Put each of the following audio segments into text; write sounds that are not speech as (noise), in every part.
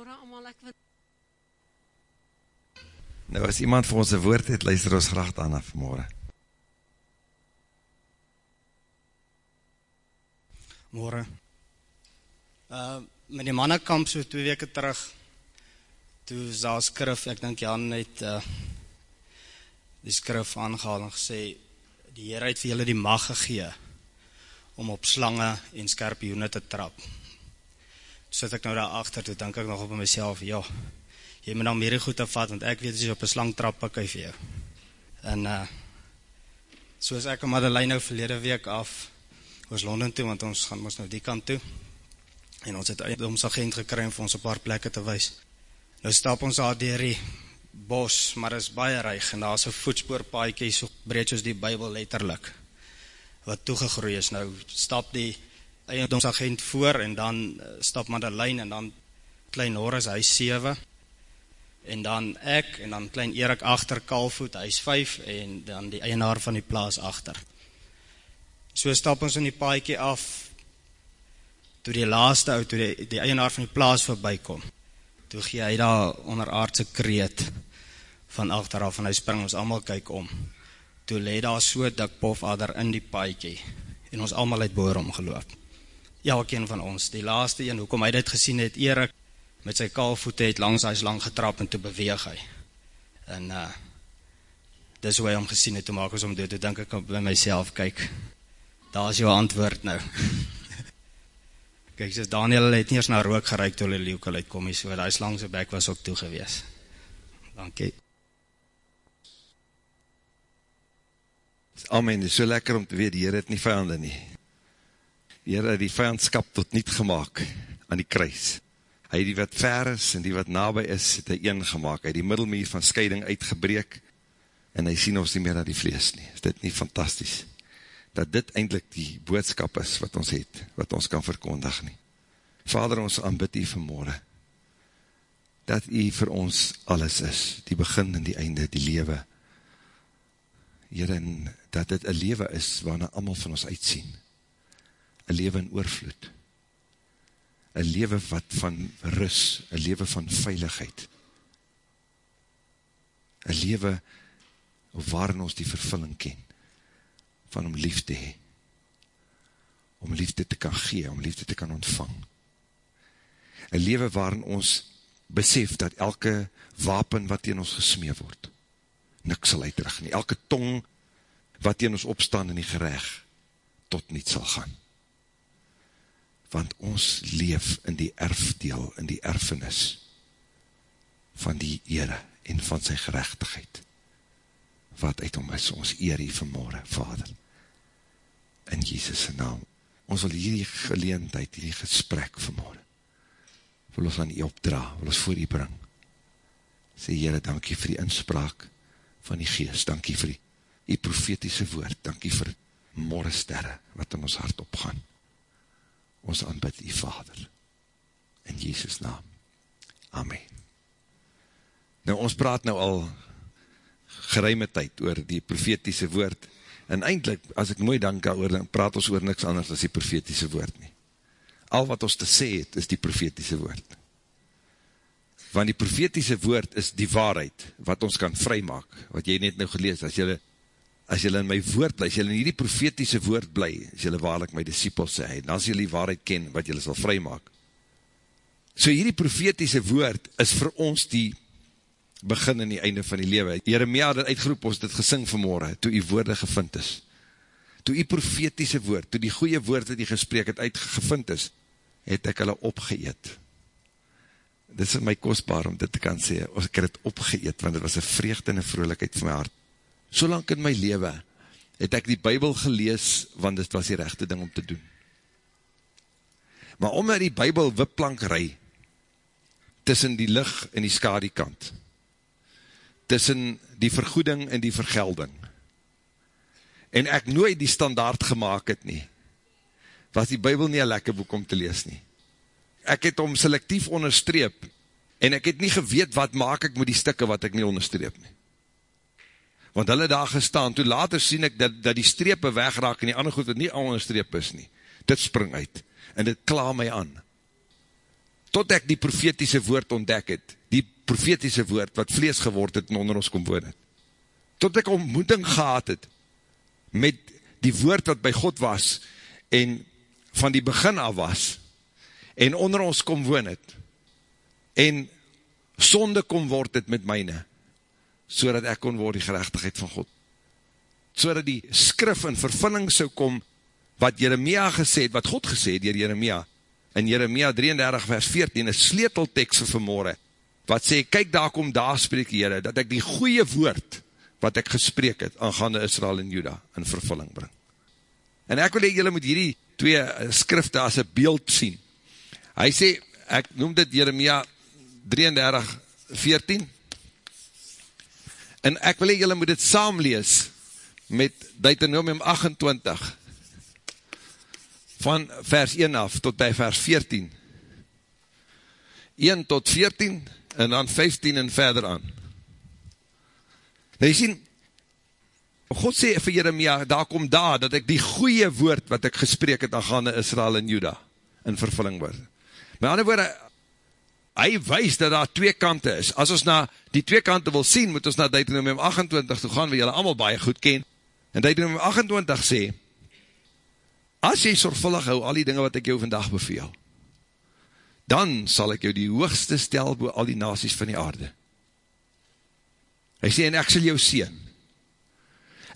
Goeiemorgen allemaal, ek wil... Nou as iemand vir ons een woord het, luister ons graag daarna vanmorgen. Morgen. Uh, met die mannekamp so twee weke terug, toe is daar skrif, ek denk Jan het uh, die skrif aangehaal en gesê, die Heer het vir julle die mag gegee om op slange en skerpioene te trap. Sit ek nou daar achter, toe denk ek nog op myself, ja, jy moet nou meer goed te vat, want ek weet as jy op een slang trap, pak hy vir jou. En uh, soos ek en Madeleine nou verlede week af, ons Londen toe, want ons gaan ons nou die kant toe, en ons het ons agent gekry om vir ons een paar plekke te wees. Nou stap ons daar dier die bos, maar is baie reig, en daar is een voetspoorpaaikie, so breed soos die bybel letterlik, wat toegegroei is. Nou stap die eiendomsagent voor, en dan eh, stap Madeleine, en dan klein Horus, hy is 7, en dan ek, en dan klein Erik achter Kalvoet, hy is 5, en dan die eienaar van die plaas achter. So stap ons in die paaikie af, toe die laaste ou, toe die, die eienaar van die plaas voorbij kom, toe gee hy daar onder aardse kreet van achteraf, en hy spring ons allemaal kyk om. Toe leed daar so dik pofader in die paaikie, en ons allemaal het boor omgeloop. Ja, ook een van ons, die laaste een, hoekom hy dit gesien het, Erik, met sy kaalvoete het langs hy lang getrap, en toe beweeg hy. En, uh, dis hoe hy om gesien het, toe maak ons om dood, toe denk ek by myself, kyk, daar is jou antwoord nou. (laughs) Kijk, soos Daniel het nie eens na rook gereik toe hulle leeuwkel uitkom, so die slangse bek was ook toe gewees. Dankie. Amen, dit is so lekker om te weet, die Heer het nie vijande nie. Heer het die vijandskap tot niet gemaakt aan die kruis. Hy die wat ver is en die wat nabij is, het hy een gemaakt. Hy die middelmeer van scheiding uitgebreek en hy sien ons nie meer na die vlees nie. Is dit nie fantastisch? dat dit eindelijk die boodskap is wat ons het, wat ons kan verkondig nie. Vader, ons aanbid u vanmorgen, dat u vir ons alles is, die begin en die einde, die lewe, hierin, dat dit een lewe is waarna allemaal van ons uitsien, een lewe in oorvloed, een lewe wat van rus, een lewe van veiligheid, een lewe waarin ons die vervulling ken, van om lief te hee, om liefde te kan gee, om liefde te kan ontvang. Een leven waarin ons besef dat elke wapen wat in ons gesmee word, niks sal uitdrug nie. Elke tong wat in ons opstaan in die gereg, tot niet sal gaan. Want ons leef in die erfdeel, in die erfenis van die Ere en van sy gerechtigheid wat uit hom is, ons eer hier vanmorgen, Vader, in Jesus' naam. Ons wil hierdie geleendheid, hierdie gesprek vanmorgen, wil ons aan u opdra, wil ons voor u bring. Sê, Heere, dankie vir die inspraak van die geest, dankie vir die, die profetiese woord, dankie vir morgensterre, wat in ons hart opgaan. Ons aanbid die Vader, in Jesus' naam. Amen. Nou, ons praat nou al geruime tyd oor die profetiese woord. En eindelijk, as ek mooi dank oor, dan praat ons oor niks anders as die profetiese woord nie. Al wat ons te sê het, is die profetiese woord. Want die profetiese woord is die waarheid, wat ons kan vrymaak, wat jy net nou gelees, as jylle, as jylle in my woord bly, as jylle in die profetiese woord bly, as jylle waarlik my disciples sê, en as jylle waarheid ken, wat jylle sal vrymaak. So hierdie profetiese woord is vir ons die begin in die einde van die lewe. Jeremia het uitgeroep, ons het het gesing vanmorgen, toe die woorde gevind is. Toe die profetiese woord, toe die goeie woord wat die gesprek het uitgevind is, het ek hulle opgeëet. Dit is my kostbaar om dit te kan sê, ek het het opgeëet, want het was een vreugde en een vrolijkheid van my hart. Solang in my lewe, het ek die bybel gelees, want dit was die rechte ding om te doen. Maar omdat die bybel wipplank rij, tussen die licht en die skadikant, tussen die vergoeding en die vergelding. En ek nooit die standaard gemaakt het nie, was die bybel nie een lekker boek om te lees nie. Ek het om selectief onderstreep, en ek het nie geweet wat maak ek met die stikke wat ek nie onderstreep nie. Want hulle daar gestaan, toe later sien ek dat, dat die strepe wegraak en die ander goed wat nie onderstreep is nie. Dit spring uit, en dit kla my aan. tot ek die profetiese woord ontdek het, die profetiese woord wat vlees geword het en onder ons kom woon het. Tot ek ontmoeting gehad het met die woord wat by God was en van die begin af was en onder ons kom woon het en sonde kom word het met myne so dat ek kon word die gerechtigheid van God. So dat die skrif in vervulling so kom wat Jeremia gesê het, wat God gesê het dier Jeremia, in Jeremia 33 vers 14, een sleeteltekst vir vanmorgen, wat sê, kyk daar kom daar spreek Heere, dat ek die goeie woord, wat ek gespreek het, aangaande Israel en Juda, in vervulling bring. En ek wil ek julle moet hierdie twee eh, skrifte as een beeld sien. Hy sê, ek noem dit Jeremia 33, 14, en ek wil ek julle moet dit saamlees, met Deuteronomium 28, van vers 1 af tot by vers 14. 1 tot 14 en dan 15 en verder aan. Nou jy sien, God sê vir Jeremia, daar kom daar, dat ek die goeie woord wat ek gesprek het aangaande Israel en Juda in vervulling word. Met ander woorde, hy wees dat daar twee kante is. As ons na die twee kante wil sien, moet ons na Deuteronomium 28 toe gaan, wat julle allemaal baie goed ken. En Deuteronomium 28 sê, as jy sorgvuldig hou al die dinge wat ek jou vandag beveel, dan sal ek jou die hoogste stel boe al die nasies van die aarde. Hy sê, en ek sal jou sien.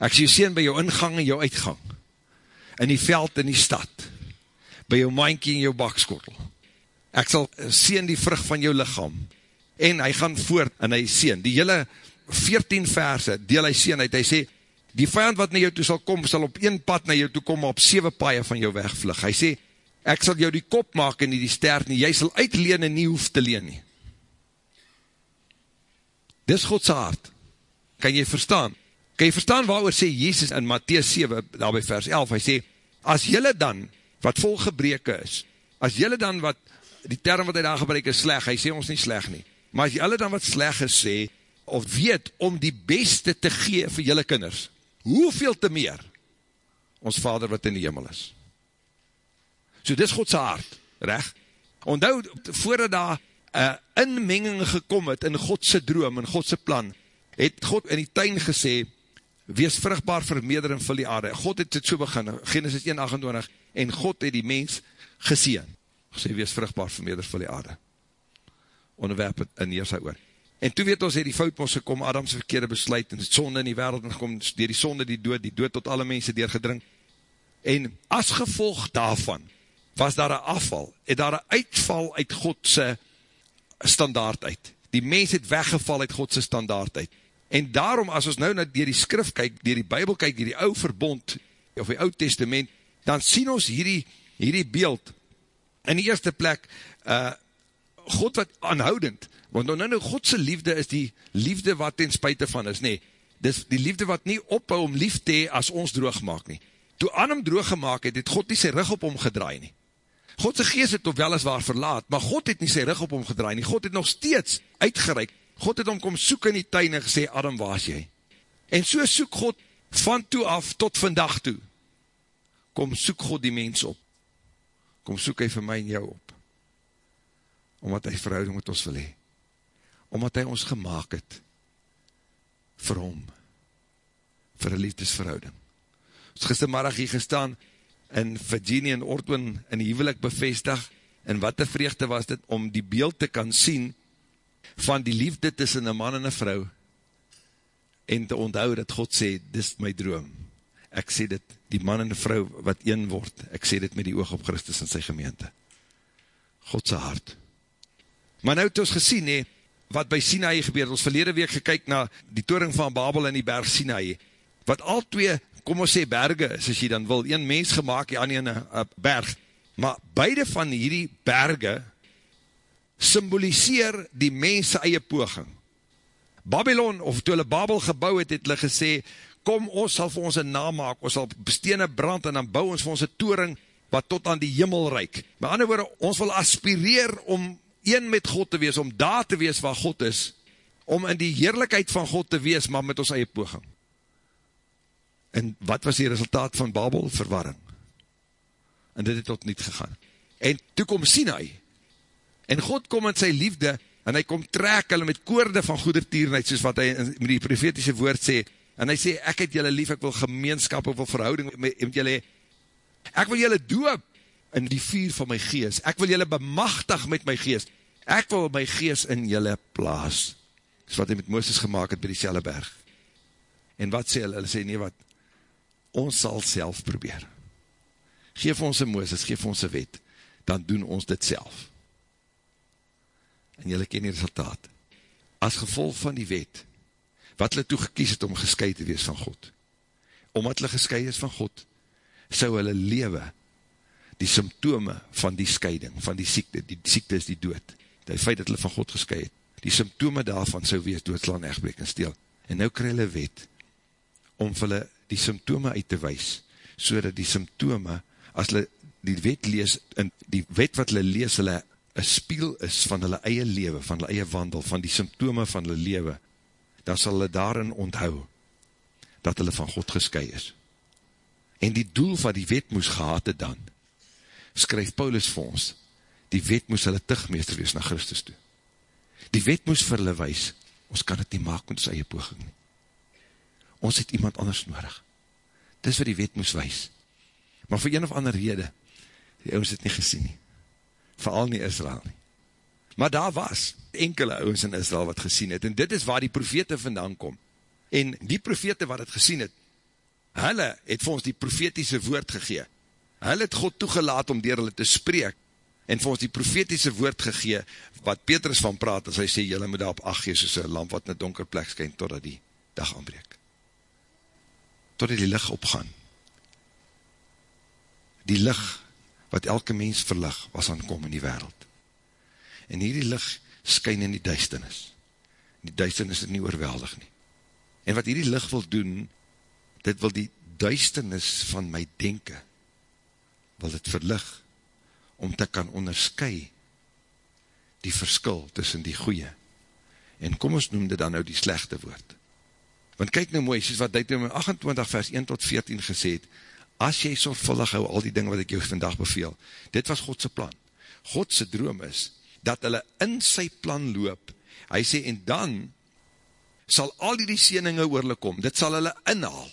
Ek sal jou sien by jou ingang en jou uitgang, in die veld en die stad, by jou maankie en jou bakskottel. Ek sal sien die vrug van jou lichaam, en hy gaan voort en hy sien. Die hele 14 verse deel hy sien uit, hy sê, die vijand wat na jou toe sal kom, sal op een pad na jou toe kom, op 7 paie van jou wegvlug. Hy sê, ek sal jou die kop maak en nie die ster nie, jy sal uitleen en nie hoef te leen nie. Dis Godse hart. Kan jy verstaan? Kan jy verstaan waarover sê Jezus in Matthäus 7, daarby vers 11, hy sê, as jylle dan, wat vol gebreke is, as jylle dan wat, die term wat hy daar gebruik is sleg, hy sê ons nie sleg nie, maar as jylle dan wat sleg is sê, of weet om die beste te gee vir jylle kinders, hoeveel te meer ons vader wat in die hemel is. So dis Godse hart, recht? Onthou, voordat daar een inmenging gekom het in Godse droom, in Godse plan, het God in die tuin gesê, wees vrugbaar vermeerder en vul die aarde. God het dit so begin, Genesis 1,28, en God het die mens geseen, gesê, wees vrugbaar vermeerder vul die aarde. Onderwerp het in sy oor. En toe weet ons, het die fout ons gekom, Adams verkeerde besluit, en het sonde in die wereld gekom, dier die sonde die dood, die dood tot alle mense deurgedring. En as gevolg daarvan, was daar een afval, het daar een uitval uit Godse standaard uit. Die mens het weggeval uit Godse standaard uit. En daarom, as ons nou na dier die skrif kyk, dier die bybel kyk, dier die ou verbond, of die oud testament, dan sien ons hierdie, hierdie beeld, in die eerste plek, uh, God wat aanhoudend, want nou, nou, nou, Godse liefde is die liefde wat ten spuite van is, nee, dis die liefde wat nie ophou om lief te hee as ons droog maak nie. Toe hom droog gemaakt het, het God nie sy rug op hom gedraai nie. Godse geest het op weliswaar verlaat, maar God het nie sy rug op hom gedraai nie. God het nog steeds uitgereik. God het hom kom soek in die tuin en gesê, Adam, waar is jy? En so soek God van toe af tot vandag toe. Kom soek God die mens op. Kom soek hy vir my en jou op. Omdat hy verhouding met ons wil hee omdat hy ons gemaakt het vir hom, vir een liefdesverhouding. Ons gistermiddag hier gestaan in Virginia en Ortwin in die huwelik bevestig, en wat een vreugde was dit om die beeld te kan sien van die liefde tussen een man en een vrou, en te onthou dat God sê, dis my droom. Ek sê dit, die man en die vrou wat een word, ek sê dit met die oog op Christus en sy gemeente. Godse hart. Maar nou het ons gesien, he, wat by Sinaï gebeur, ons verlede week gekyk na die toring van Babel en die berg Sinaï, wat al twee, kom ons sê berge is, as jy dan wil, een mens gemaakt, die ander een berg, maar beide van hierdie berge, symboliseer die mense eie poging. Babylon, of toe hulle Babel gebouw het, het hulle gesê, kom ons sal vir ons een naam maak, ons sal stene brand, en dan bouw ons vir ons een toring, wat tot aan die jimmel reik. Maar ander woorde, ons wil aspireer om een met God te wees, om daar te wees waar God is, om in die heerlijkheid van God te wees, maar met ons eie poging. En wat was die resultaat van Babel? Verwarring. En dit het tot niet gegaan. En toe kom Sinai, En God kom in sy liefde, en hy kom trek hulle met koorde van goedertierenheid, soos wat hy met die profetiese woord sê, en hy sê, ek het julle lief, ek wil gemeenskap, ek wil verhouding met, met julle, ek wil julle doop in die vuur van my gees, ek wil julle bemachtig met my gees, ek wil my gees in julle plaas, soos wat hy met Mooses gemaakt het by die Selleberg. En wat sê hulle? Hulle sê, nee wat, ons sal self probeer. Geef ons een Mooses, geef ons een wet, dan doen ons dit self. En jylle ken die resultaat, as gevolg van die wet, wat hulle toe gekies het om gesky te wees van God, omdat hulle gesky is van God, sou hulle lewe, die symptome van die scheiding, van die siekte, die siekte is die dood, die feit dat hulle van God gesky het, die symptome daarvan sou wees, doodslaan, echtbreek en steel, en nou kry hulle wet, om hulle die symptome uit te wees, so die symptome, as hulle die wet lees, en die wet wat hulle lees, hulle een spiel is van hulle eie lewe, van hulle eie wandel, van die symptome van hulle lewe, dan sal hulle daarin onthou, dat hulle van God gesky is. En die doel wat die wet moes gehad het dan, skryf Paulus vir ons, die wet moes hulle tigmeester wees na Christus toe. Die wet moes vir hulle wees, ons kan het nie maak met ons eie poging nie. Ons het iemand anders nodig. Dis wat die wet moes wees. Maar vir een of ander rede, die ons het nie gesien nie vooral nie Israel nie. Maar daar was enkele ouwens in Israel wat gesien het, en dit is waar die profete vandaan kom. En die profete wat het gesien het, hulle het vir ons die profetiese woord gegee. Hulle het God toegelaat om dier hulle te spreek, en vir ons die profetiese woord gegee, wat Petrus van praat, as hy sê, julle moet daar op acht gee, soos een lamp wat in een donker plek skyn, totdat die dag aanbreek. Totdat die licht opgaan. Die licht wat elke mens verlig was aankom in die wereld. En hierdie licht skyn in die duisternis. Die duisternis is nie oorweldig nie. En wat hierdie licht wil doen, dit wil die duisternis van my denken, wil dit verlig, om te kan onderskui die verskil tussen die goeie. En kom ons noem dit dan nou die slechte woord. Want kyk nou mooi, soos wat Deuteronomium 28 vers 1 tot 14 gesê het, as jy sorgvuldig hou al die dinge wat ek jou vandag beveel, dit was Godse plan. Godse droom is, dat hulle in sy plan loop, hy sê, en dan sal al die sieninge oor hulle kom, dit sal hulle inhaal.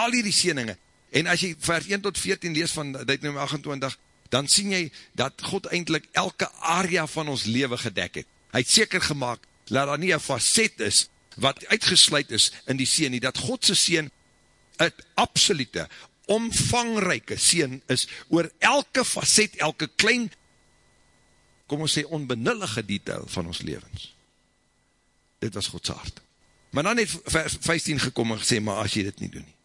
Al die sieninge, en as jy vers 1 tot 14 lees van Deuteronomium 28, dan sien jy dat God eindelijk elke area van ons leven gedek het. Hy het seker gemaakt, dat daar nie een facet is, wat uitgesluit is in die sien, nie dat Godse sien het absolute, omvangryke sien is oor elke facet, elke klein, kom ons sê, onbenullige detail van ons levens. Dit was Gods hart. Maar dan het vers 15 gekom en gesê, maar as jy dit nie doen nie,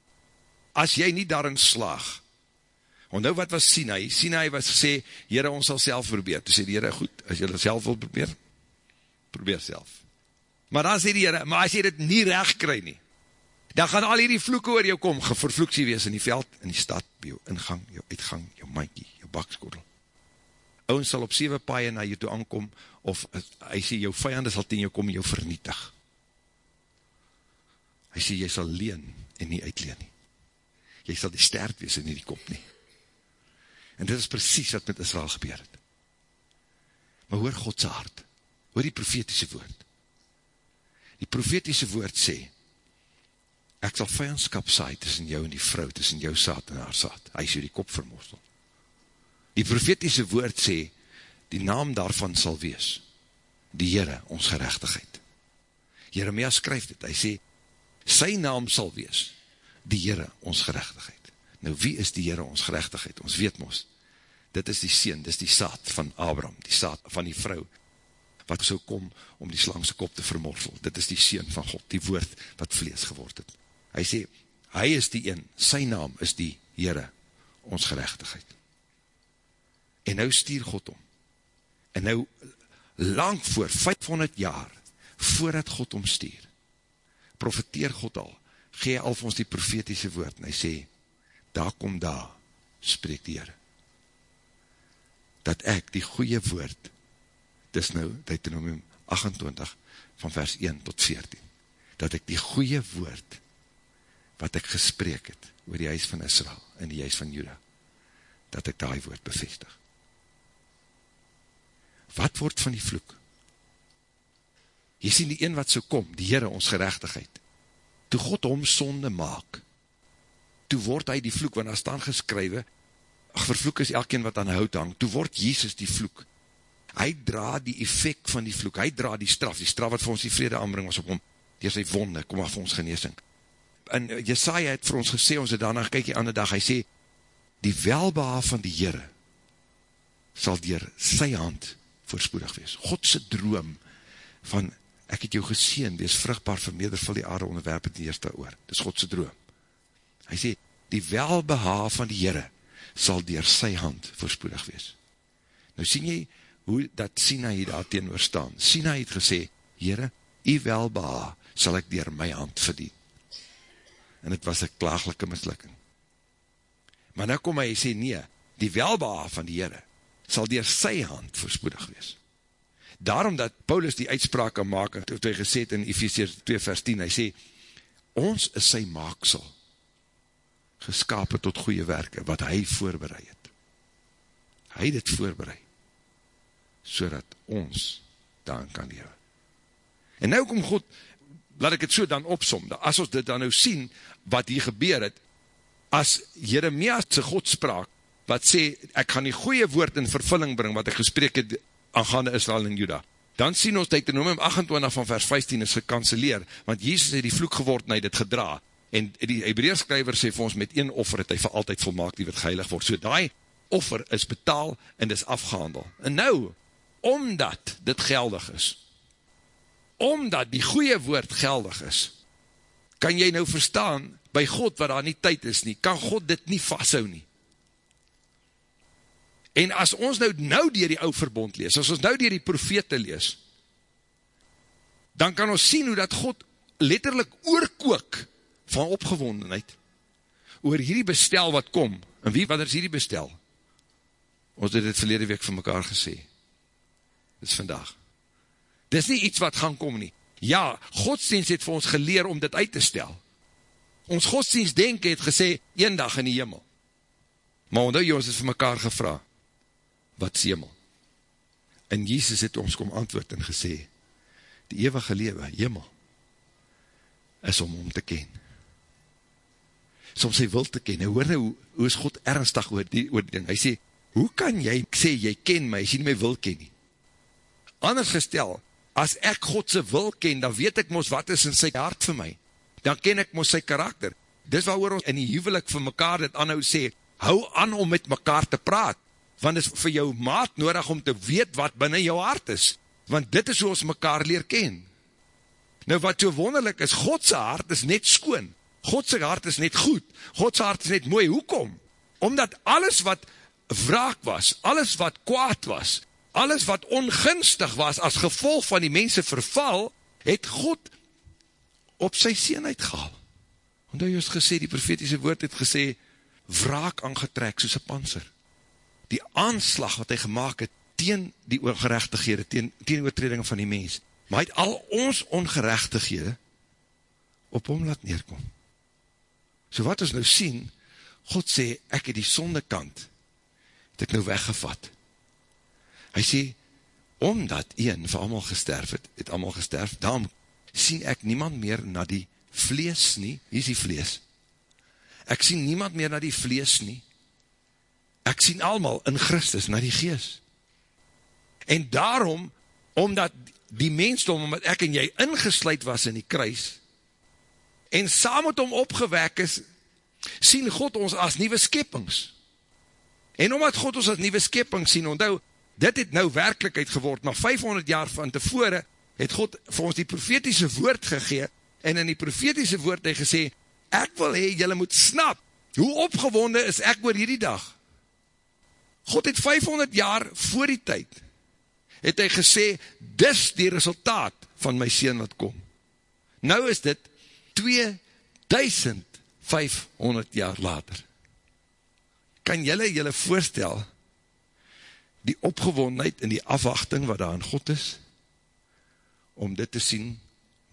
as jy nie daarin slaag, want nou wat was Sinai? Sinai was gesê, Heere, ons sal self probeer. Toe sê die Heere, goed, as jy dit self wil probeer, probeer self. Maar dan sê die Heere, maar as jy dit nie recht kry nie, dan gaan al hierdie vloeke oor jou kom, gevervloek sy wees in die veld, in die stad, jou ingang, jou uitgang, jou mankie, jou bakskorrel. Ouwens sal op 7 paaie na jou toe aankom, of hy sê, jou vijande sal ten jou kom en jou vernietig. Hy sê, jy sal leen en nie uitleen nie. Jy sal die stert wees en nie die kop nie. En dit is precies wat met Israel gebeur het. Maar hoor Godse hart, hoor die profetiese woord. Die profetiese woord sê, ek sal vijandskap saai tussen jou en die vrou, tussen jou saad en haar saad. Hy jou die kop vermorsel. Die profetiese woord sê, die naam daarvan sal wees, die Heere, ons gerechtigheid. Jeremia skryf dit, hy sê, sy naam sal wees, die Heere, ons gerechtigheid. Nou wie is die Heere, ons gerechtigheid? Ons weet mos, dit is die sien, dit is die saad van Abraham, die saad van die vrou, wat so kom om die slangse kop te vermorsel. Dit is die sien van God, die woord wat vlees geword het. Hy sê, hy is die een, sy naam is die Heere, ons gerechtigheid. En nou stuur God om. En nou, lang voor, 500 jaar, voordat God omstuur, profeteer God al, gee al vir ons die profetiese woord, en hy sê, daar kom daar, spreek die Heere, dat ek die goeie woord, dis nou, Deuteronomium 28, van vers 1 tot 14, dat ek die goeie woord, wat ek gesprek het oor die huis van Israel en die huis van Juda, dat ek daai woord bevestig. Wat word van die vloek? Jy sien die een wat so kom, die Heere ons gerechtigheid. Toe God hom sonde maak, toe word hy die vloek, want daar staan geskrywe, ach, vervloek is elkeen wat aan hout hang, toe word Jezus die vloek. Hy dra die effect van die vloek, hy dra die straf, die straf wat vir ons die vrede aanbring was op hom, die is hy wonde, kom af vir ons geneesing. En Jesaja het vir ons gesê, ons het daarna gekyk die ander dag, hy sê, die welbehaaf van die Heere, sal dier sy hand voorspoedig wees. Godse droom van, ek het jou geseen, wees vrugbaar vermeerder van die aarde onderwerp het die eerste oor. Dis Godse droom. Hy sê, die welbehaaf van die Heere sal dier sy hand voorspoedig wees. Nou sien jy hoe dat Sina hier daar teenoor staan. Sina het gesê, Heere, die welbehaaf sal ek dier my hand verdien. En het was een klaaglike mislukking. Maar nou kom hy sê, nee, die welbehaaf van die Heere sal dier sy hand voorspoedig wees. Daarom dat Paulus die uitspraak kan maak, het hy gesê in Ephesians 2 vers 10, hy sê, ons is sy maaksel, geskapen tot goeie werke, wat hy voorbereid het. Hy het het voorbereid, so dat ons daarin kan lewe. En nou kom God, laat ek het so dan opsom, as ons dit dan nou sien, wat hier gebeur het, as Jeremias sy God spraak, wat sê, ek gaan die goeie woord in vervulling bring, wat ek gesprek het aangaande Israel en Juda. Dan sien ons, Deuteronomium 28 van vers 15 is gekanceleer, want Jezus het die vloek geword en hy het gedra. En die Hebreerskrijver sê vir ons, met een offer het hy vir altyd volmaak, die wat geheilig word. So die offer is betaal en is afgehandel. En nou, omdat dit geldig is, omdat die goeie woord geldig is, kan jy nou verstaan, by God wat daar nie tyd is nie, kan God dit nie vasthou nie. En as ons nou nou dier die ou verbond lees, as ons nou dier die profete lees, dan kan ons sien hoe dat God letterlijk oorkook van opgewondenheid oor hierdie bestel wat kom. En wie, wat is hierdie bestel? Ons het dit verlede week van mekaar gesê. Dit is vandag. Dit is nie iets wat gaan kom nie. Ja, godsdienst het vir ons geleer om dit uit te stel. Ons godsdienst denken het gesê, een dag in die hemel. Maar ondou jy ons het vir mekaar gevraag, wat is hemel? En Jesus het ons kom antwoord en gesê, die eeuwige lewe, hemel, is om om te ken. Is om sy wil te ken. Nou hoor nou, hoe is God ernstig oor die, oor die ding? Hy sê, hoe kan jy sê, jy ken my, as jy nie my wil ken nie? Anders gestel, as ek Godse wil ken, dan weet ek mos wat is in sy hart vir my. Dan ken ek mos sy karakter. Dis waar ons in die huwelik vir mekaar dit anhou sê, hou aan om met mekaar te praat want het is vir jou maat nodig om te weet wat binnen jou hart is, want dit is hoe ons mekaar leer ken. Nou wat so wonderlik is, Godse hart is net skoon, Godse hart is net goed, Godse hart is net mooi, hoekom? Omdat alles wat wraak was, alles wat kwaad was, alles wat ongunstig was as gevolg van die mense verval, het God op sy seen uitgehaal. Want hy het gesê, die profetiese woord het gesê, wraak aangetrek soos een panser die aanslag wat hy gemaakt het, teen die ongerechtighede, teen, teen die oortreding van die mens, maar hy het al ons ongerechtighede op hom laat neerkom. So wat ons nou sien, God sê, ek het die sondekant, het ek nou weggevat. Hy sê, omdat een vir allemaal gesterf het, het allemaal gesterf, daarom sien ek niemand meer na die vlees nie, hier is die vlees, ek sien niemand meer na die vlees nie, ek sien allemaal in Christus na die gees. En daarom, omdat die mensdom, omdat ek en jy ingesluid was in die kruis, en saam met hom opgewek is, sien God ons as nieuwe skeppings. En omdat God ons as nieuwe skeppings sien, onthou, dit het nou werkelijkheid geword, maar 500 jaar van tevore, het God vir ons die profetiese woord gegee, en in die profetiese woord hy gesê, ek wil hee, jylle moet snap, hoe opgewonde is ek oor hierdie dag, God het 500 jaar voor die tyd, het hy gesê, dis die resultaat van my sien wat kom. Nou is dit 2500 jaar later. Kan jylle jylle voorstel, die opgewondheid en die afwachting wat daar in God is, om dit te sien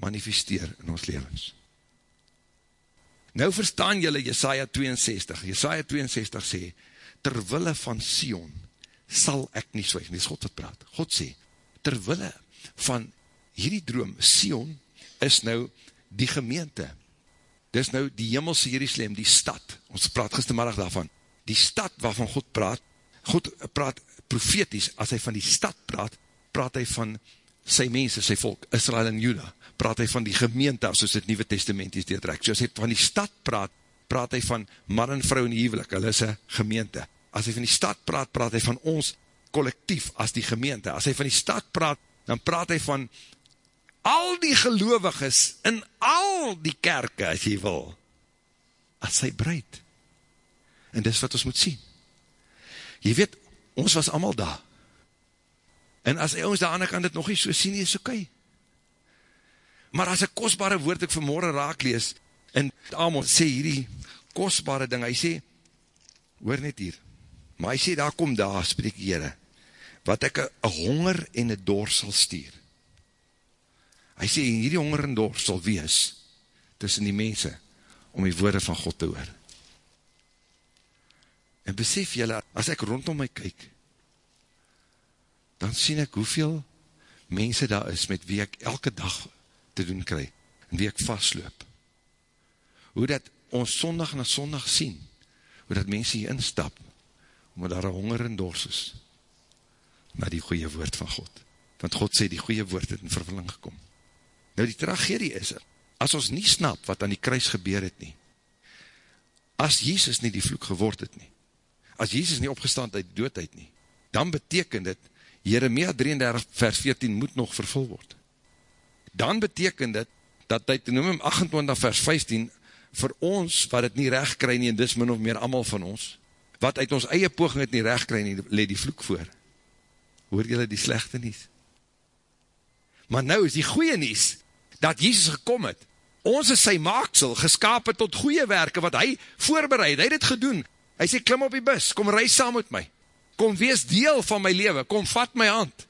manifesteer in ons levens. Nou verstaan jylle Jesaja 62, Jesaja 62 sê, terwille van Sion, sal ek nie swyg nie, dis God wat praat. God sê, terwille van hierdie droom, Sion is nou die gemeente. Dis nou die hemelse Jerusalem, die stad. Ons praat gistermiddag daarvan. Die stad waarvan God praat, God praat profeties, as hy van die stad praat, praat hy van sy mense, sy volk, Israel en Juda. Praat hy van die gemeente, soos het Nieuwe Testament is deedrek. So as hy van die stad praat, praat hy van man en vrou in die huwelik, hulle is een gemeente. As hy van die stad praat, praat hy van ons collectief as die gemeente. As hy van die stad praat, dan praat hy van al die geloviges in al die kerke, as jy wil, as sy breid. En dis wat ons moet sien. Jy weet, ons was allemaal daar. En as ons daar aan kan dit nog nie so sien, is. Okay. Maar as een kostbare woord ek vanmorgen raak lees, en Amos sê hierdie kostbare ding, hy sê, hoor net hier, maar hy sê, daar kom daar, spreek Heere, wat ek een honger en een dors sal stuur. Hy sê, en hierdie honger en dors sal wees, tussen die mense, om die woorde van God te hoor. En besef jylle, as ek rondom my kyk, dan sien ek hoeveel mense daar is, met wie ek elke dag te doen kry, en wie ek vastloop. Hoe dat ons sondag na sondag sien, hoe dat mense hier instap, omdat daar honger en dors is, na die goeie woord van God. Want God sê die goeie woord het in vervulling gekom. Nou die tragedie is er, as ons nie snap wat aan die kruis gebeur het nie, as Jezus nie die vloek geword het nie, as Jezus nie opgestand uit doodheid nie, dan beteken dit, Jeremia 33 vers 14 moet nog vervul word. Dan beteken dit, dat Deuteronomium 28 vers 15, vir ons, wat het nie recht kry nie, en dis min of meer amal van ons, wat uit ons eie poging het nie recht kry nie, leed die vloek voor. Hoor jylle die slechte nies? Maar nou is die goeie nies, dat Jesus gekom het, ons is sy maaksel, geskapen tot goeie werke, wat hy voorbereid, hy het het gedoen, hy sê, klim op die bus, kom reis saam met my, kom wees deel van my leven, kom vat my hand,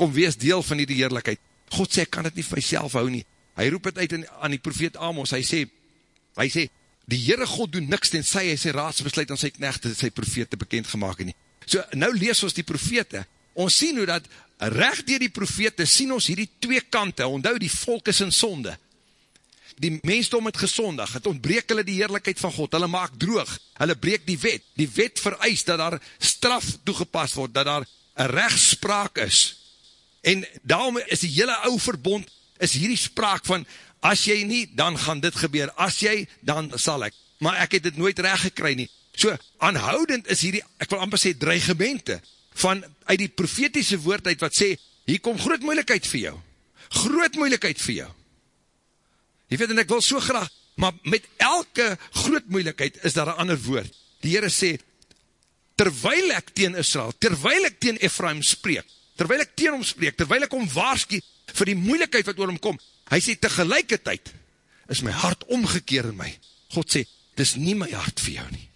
kom wees deel van die heerlijkheid, God sê, ek kan het nie vir myself hou nie, hy roep het uit in, aan die profeet Amos, hy sê, hy sê, die Heere God doen niks, ten sy, hy sê raadsbesluit aan sy knechte, sy profete bekend gemaakt nie, so nou lees ons die profete, ons sien hoe dat, recht dier die profete, sien ons hierdie twee kante, onthou die volk is in sonde, die mensdom het gesondig, het ontbreek hulle die heerlijkheid van God, hulle maak droog, hulle breek die wet, die wet vereis dat daar straf toegepast word, dat daar rechtspraak is, en daarom is die hele ou verbond, is hierdie spraak van, as jy nie, dan gaan dit gebeur, as jy, dan sal ek, maar ek het dit nooit recht gekry nie, so, aanhoudend is hierdie, ek wil amper sê, dreigemente, van, uit die profetiese woord uit, wat sê, hier kom groot moeilikheid vir jou, groot moeilikheid vir jou, jy weet, en ek wil so graag, maar met elke groot moeilikheid, is daar een ander woord, die Heere sê, terwijl ek teen Israel, terwijl ek teen Ephraim spreek, terwijl ek teen hom spreek, terwijl ek hom waarskie, vir die moeilikheid wat oor hom kom, hy sê, tegelijkertijd, is my hart omgekeer in my, God sê, dit is nie my hart vir jou nie,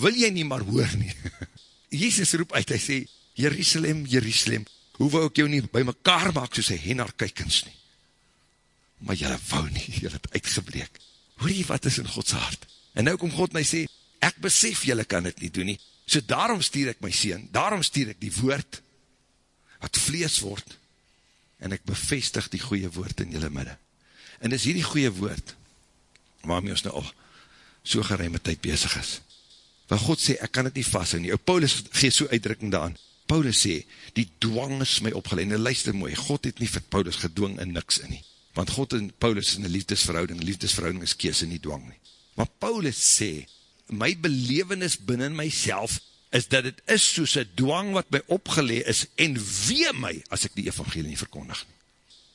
wil jy nie maar hoor nie, (laughs) Jezus roep uit, hy sê, Jerusalem, Jerusalem, hoe wou ek jou nie by mekaar maak, soos hy henaar kykens nie, maar jylle wou nie, (laughs) jylle het uitgebleek, hoor jy wat is in Gods hart, en nou kom God en hy sê, ek besef jylle kan het nie doen nie, so daarom stuur ek my sien, daarom stuur ek die woord, wat vlees word, en ek bevestig die goeie woord in jylle midde, en is hierdie goeie woord, waarmee ons nou al so geruime tyd bezig is, waar God sê, ek kan het nie vast nie, Paulus geef so uitdrukking daan, Paulus sê, die dwang is my opgeleid, en luister mooi, God het nie vir Paulus gedwong in niks in nie, want God en Paulus is in een liefdesverhouding, liefdesverhouding is kees en nie dwang nie, maar Paulus sê, my belevenis binnen myself, is dat het is soos een dwang wat my opgelee is, en wee my, as ek die evangelie nie verkondig nie.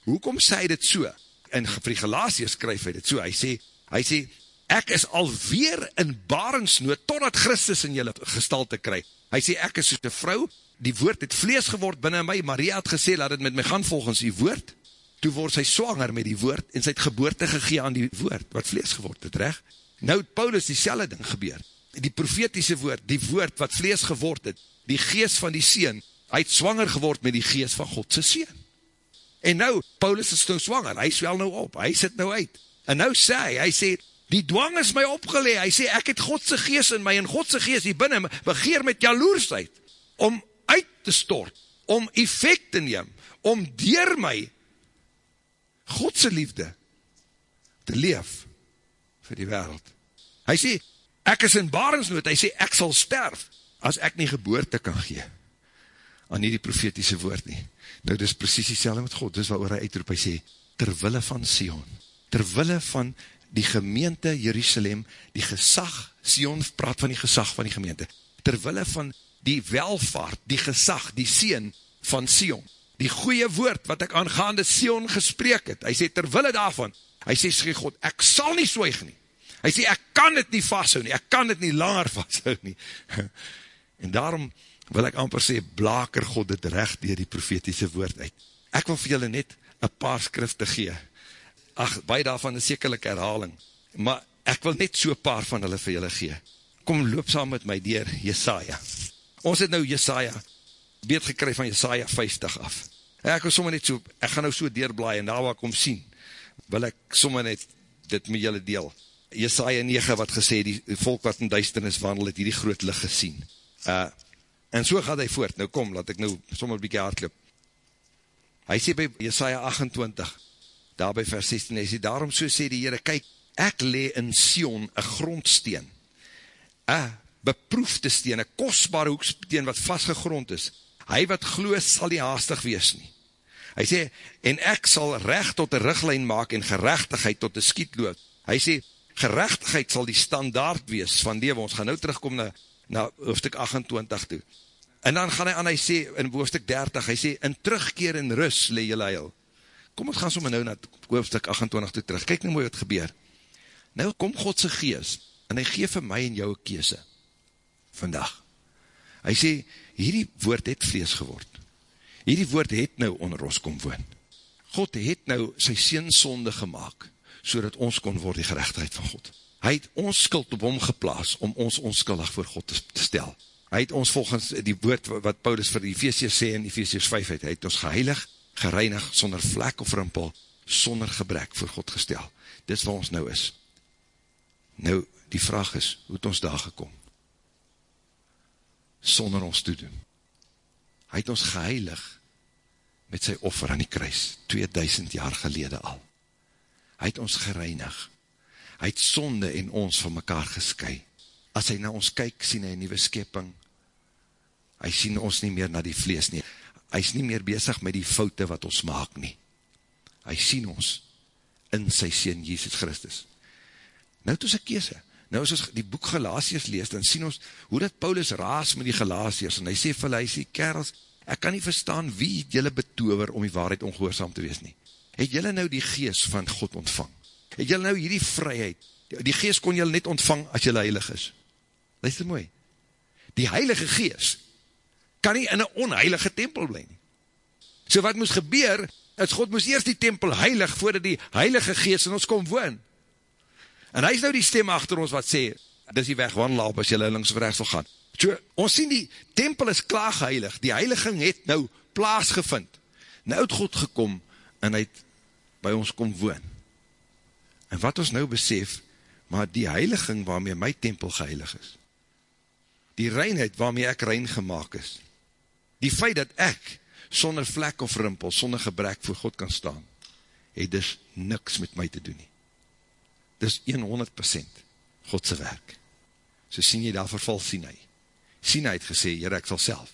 Hoekom sê hy dit so? In die skryf hy dit so, hy sê, hy sê, ek is alweer in barensnood, totdat Christus in julle gestalte kry. Hy sê, ek is soos die vrou, die woord het vlees geword binnen my, Maria het gesê, laat het met my gaan volgens die woord, toe word sy swanger met die woord, en sy het geboorte gegee aan die woord, wat vlees geword het, recht? Nou het Paulus die ding gebeur, die profetiese woord, die woord wat vlees geword het, die geest van die seen, hy het swanger geword met die geest van Godse seen. En nou, Paulus is nou swanger, hy swel nou op, hy sit nou uit. En nou sê hy, hy sê, die dwang is my opgelee, hy sê, ek het Godse geest in my, en Godse geest hier binnen, begeer met jaloersheid. om uit te stort, om effect te neem, om dier my Godse liefde te leef vir die wereld. Hy sê, ek is in barensnood, hy sê, ek sal sterf, as ek nie geboorte kan gee, aan nie die profetiese woord nie. Nou, dis precies die met God, dis wat oor hy uitroep, hy sê, terwille van Sion, terwille van die gemeente Jerusalem, die gesag, Sion praat van die gesag van die gemeente, terwille van die welvaart, die gesag, die sien van Sion, die goeie woord wat ek aangaande Sion gespreek het, hy sê terwille daarvan, hy sê, sê God, ek sal nie swyg nie, hy sê, ek kan het nie vasthou nie, ek kan het nie langer (laughs) vasthou nie, (laughs) en daarom wil ek amper sê, blaker God het recht dier die profetiese woord uit, ek wil vir julle net een paar skrifte gee, ach, baie daarvan is sekerlik herhaling, maar ek wil net so paar van hulle vir julle gee, kom loop saam met my dier Jesaja, ons het nou Jesaja, beet gekry van Jesaja 50 af. Ek wil sommer net so, ek gaan nou so deurblaai en daar waar ek om sien, wil ek sommer net dit met julle deel. Jesaja 9 wat gesê, die volk wat in duisternis wandel het, hierdie groot licht gesien. Uh, en so gaat hy voort, nou kom, laat ek nou sommer bykie hardloop. Hy sê by Jesaja 28, daar by vers 16, hy sê, daarom so sê die Heere, kyk, ek le in Sion een grondsteen, een beproefde steen, een kostbare hoeksteen wat vastgegrond is, hy wat glo sal nie haastig wees nie. Hy sê, en ek sal recht tot een riglijn maak en gerechtigheid tot een skietlood. Hy sê, gerechtigheid sal die standaard wees van lewe. Ons gaan nou terugkom na, na hoofdstuk 28 toe. En dan gaan hy aan, hy sê, in hoofdstuk 30, hy sê, in terugkeer en rus, le jylle heil. Kom, ons gaan sommer nou na hoofdstuk 28 toe terug. Kijk nou mooi wat gebeur. Nou kom Godse gees, en hy geef vir my en jou kese vandag. Hy sê, hierdie woord het vlees geword. Hierdie woord het nou onder ons kom woon. God het nou sy seensonde gemaakt, so dat ons kon word die gerechtigheid van God. Hy het ons skuld op hom geplaas, om ons onskuldig voor God te, te stel. Hy het ons volgens die woord wat Paulus vir die Ephesians sê in Ephesians 5 het, hy het ons geheilig, gereinig, sonder vlek of rimpel, sonder gebrek voor God gestel. Dis wat ons nou is. Nou, die vraag is, hoe het ons daar gekom? sonder ons te doen. Hy het ons geheilig met sy offer aan die kruis, 2000 jaar gelede al. Hy het ons gereinig. Hy het sonde en ons van mekaar gesky. As hy na ons kyk, sien hy een nieuwe skeping. Hy sien ons nie meer na die vlees nie. Hy is nie meer bezig met die foute wat ons maak nie. Hy sien ons in sy Seen Jesus Christus. Nou het ons een kese. Nou as ons die boek Galatius lees, dan sien ons hoe dat Paulus raas met die Galatiërs, en hy sê vir hulle, hy sê, kerels, ek kan nie verstaan wie jylle betover om die waarheid ongehoorzaam te wees nie. Het jylle nou die geest van God ontvang? Het jylle nou hierdie vryheid? Die geest kon jylle net ontvang as jylle heilig is. Luister mooi. Die heilige geest kan nie in een onheilige tempel bly nie. So wat moes gebeur, is God moes eerst die tempel heilig, voordat die heilige geest in ons kom woon. En hy is nou die stem achter ons wat sê, dis die weg wanlaap as jylle links of rechts wil gaan. So, ons sien die tempel is klaar geheilig, die heiliging het nou plaasgevind. Nou het God gekom en hy het by ons kom woon. En wat ons nou besef, maar die heiliging waarmee my tempel geheilig is, die reinheid waarmee ek rein gemaakt is, die feit dat ek sonder vlek of rimpel, sonder gebrek voor God kan staan, het dus niks met my te doen nie dis 100% Godse werk. So sien jy, daar verval Sinai. Sinai het gesê, Heere, ek sal self.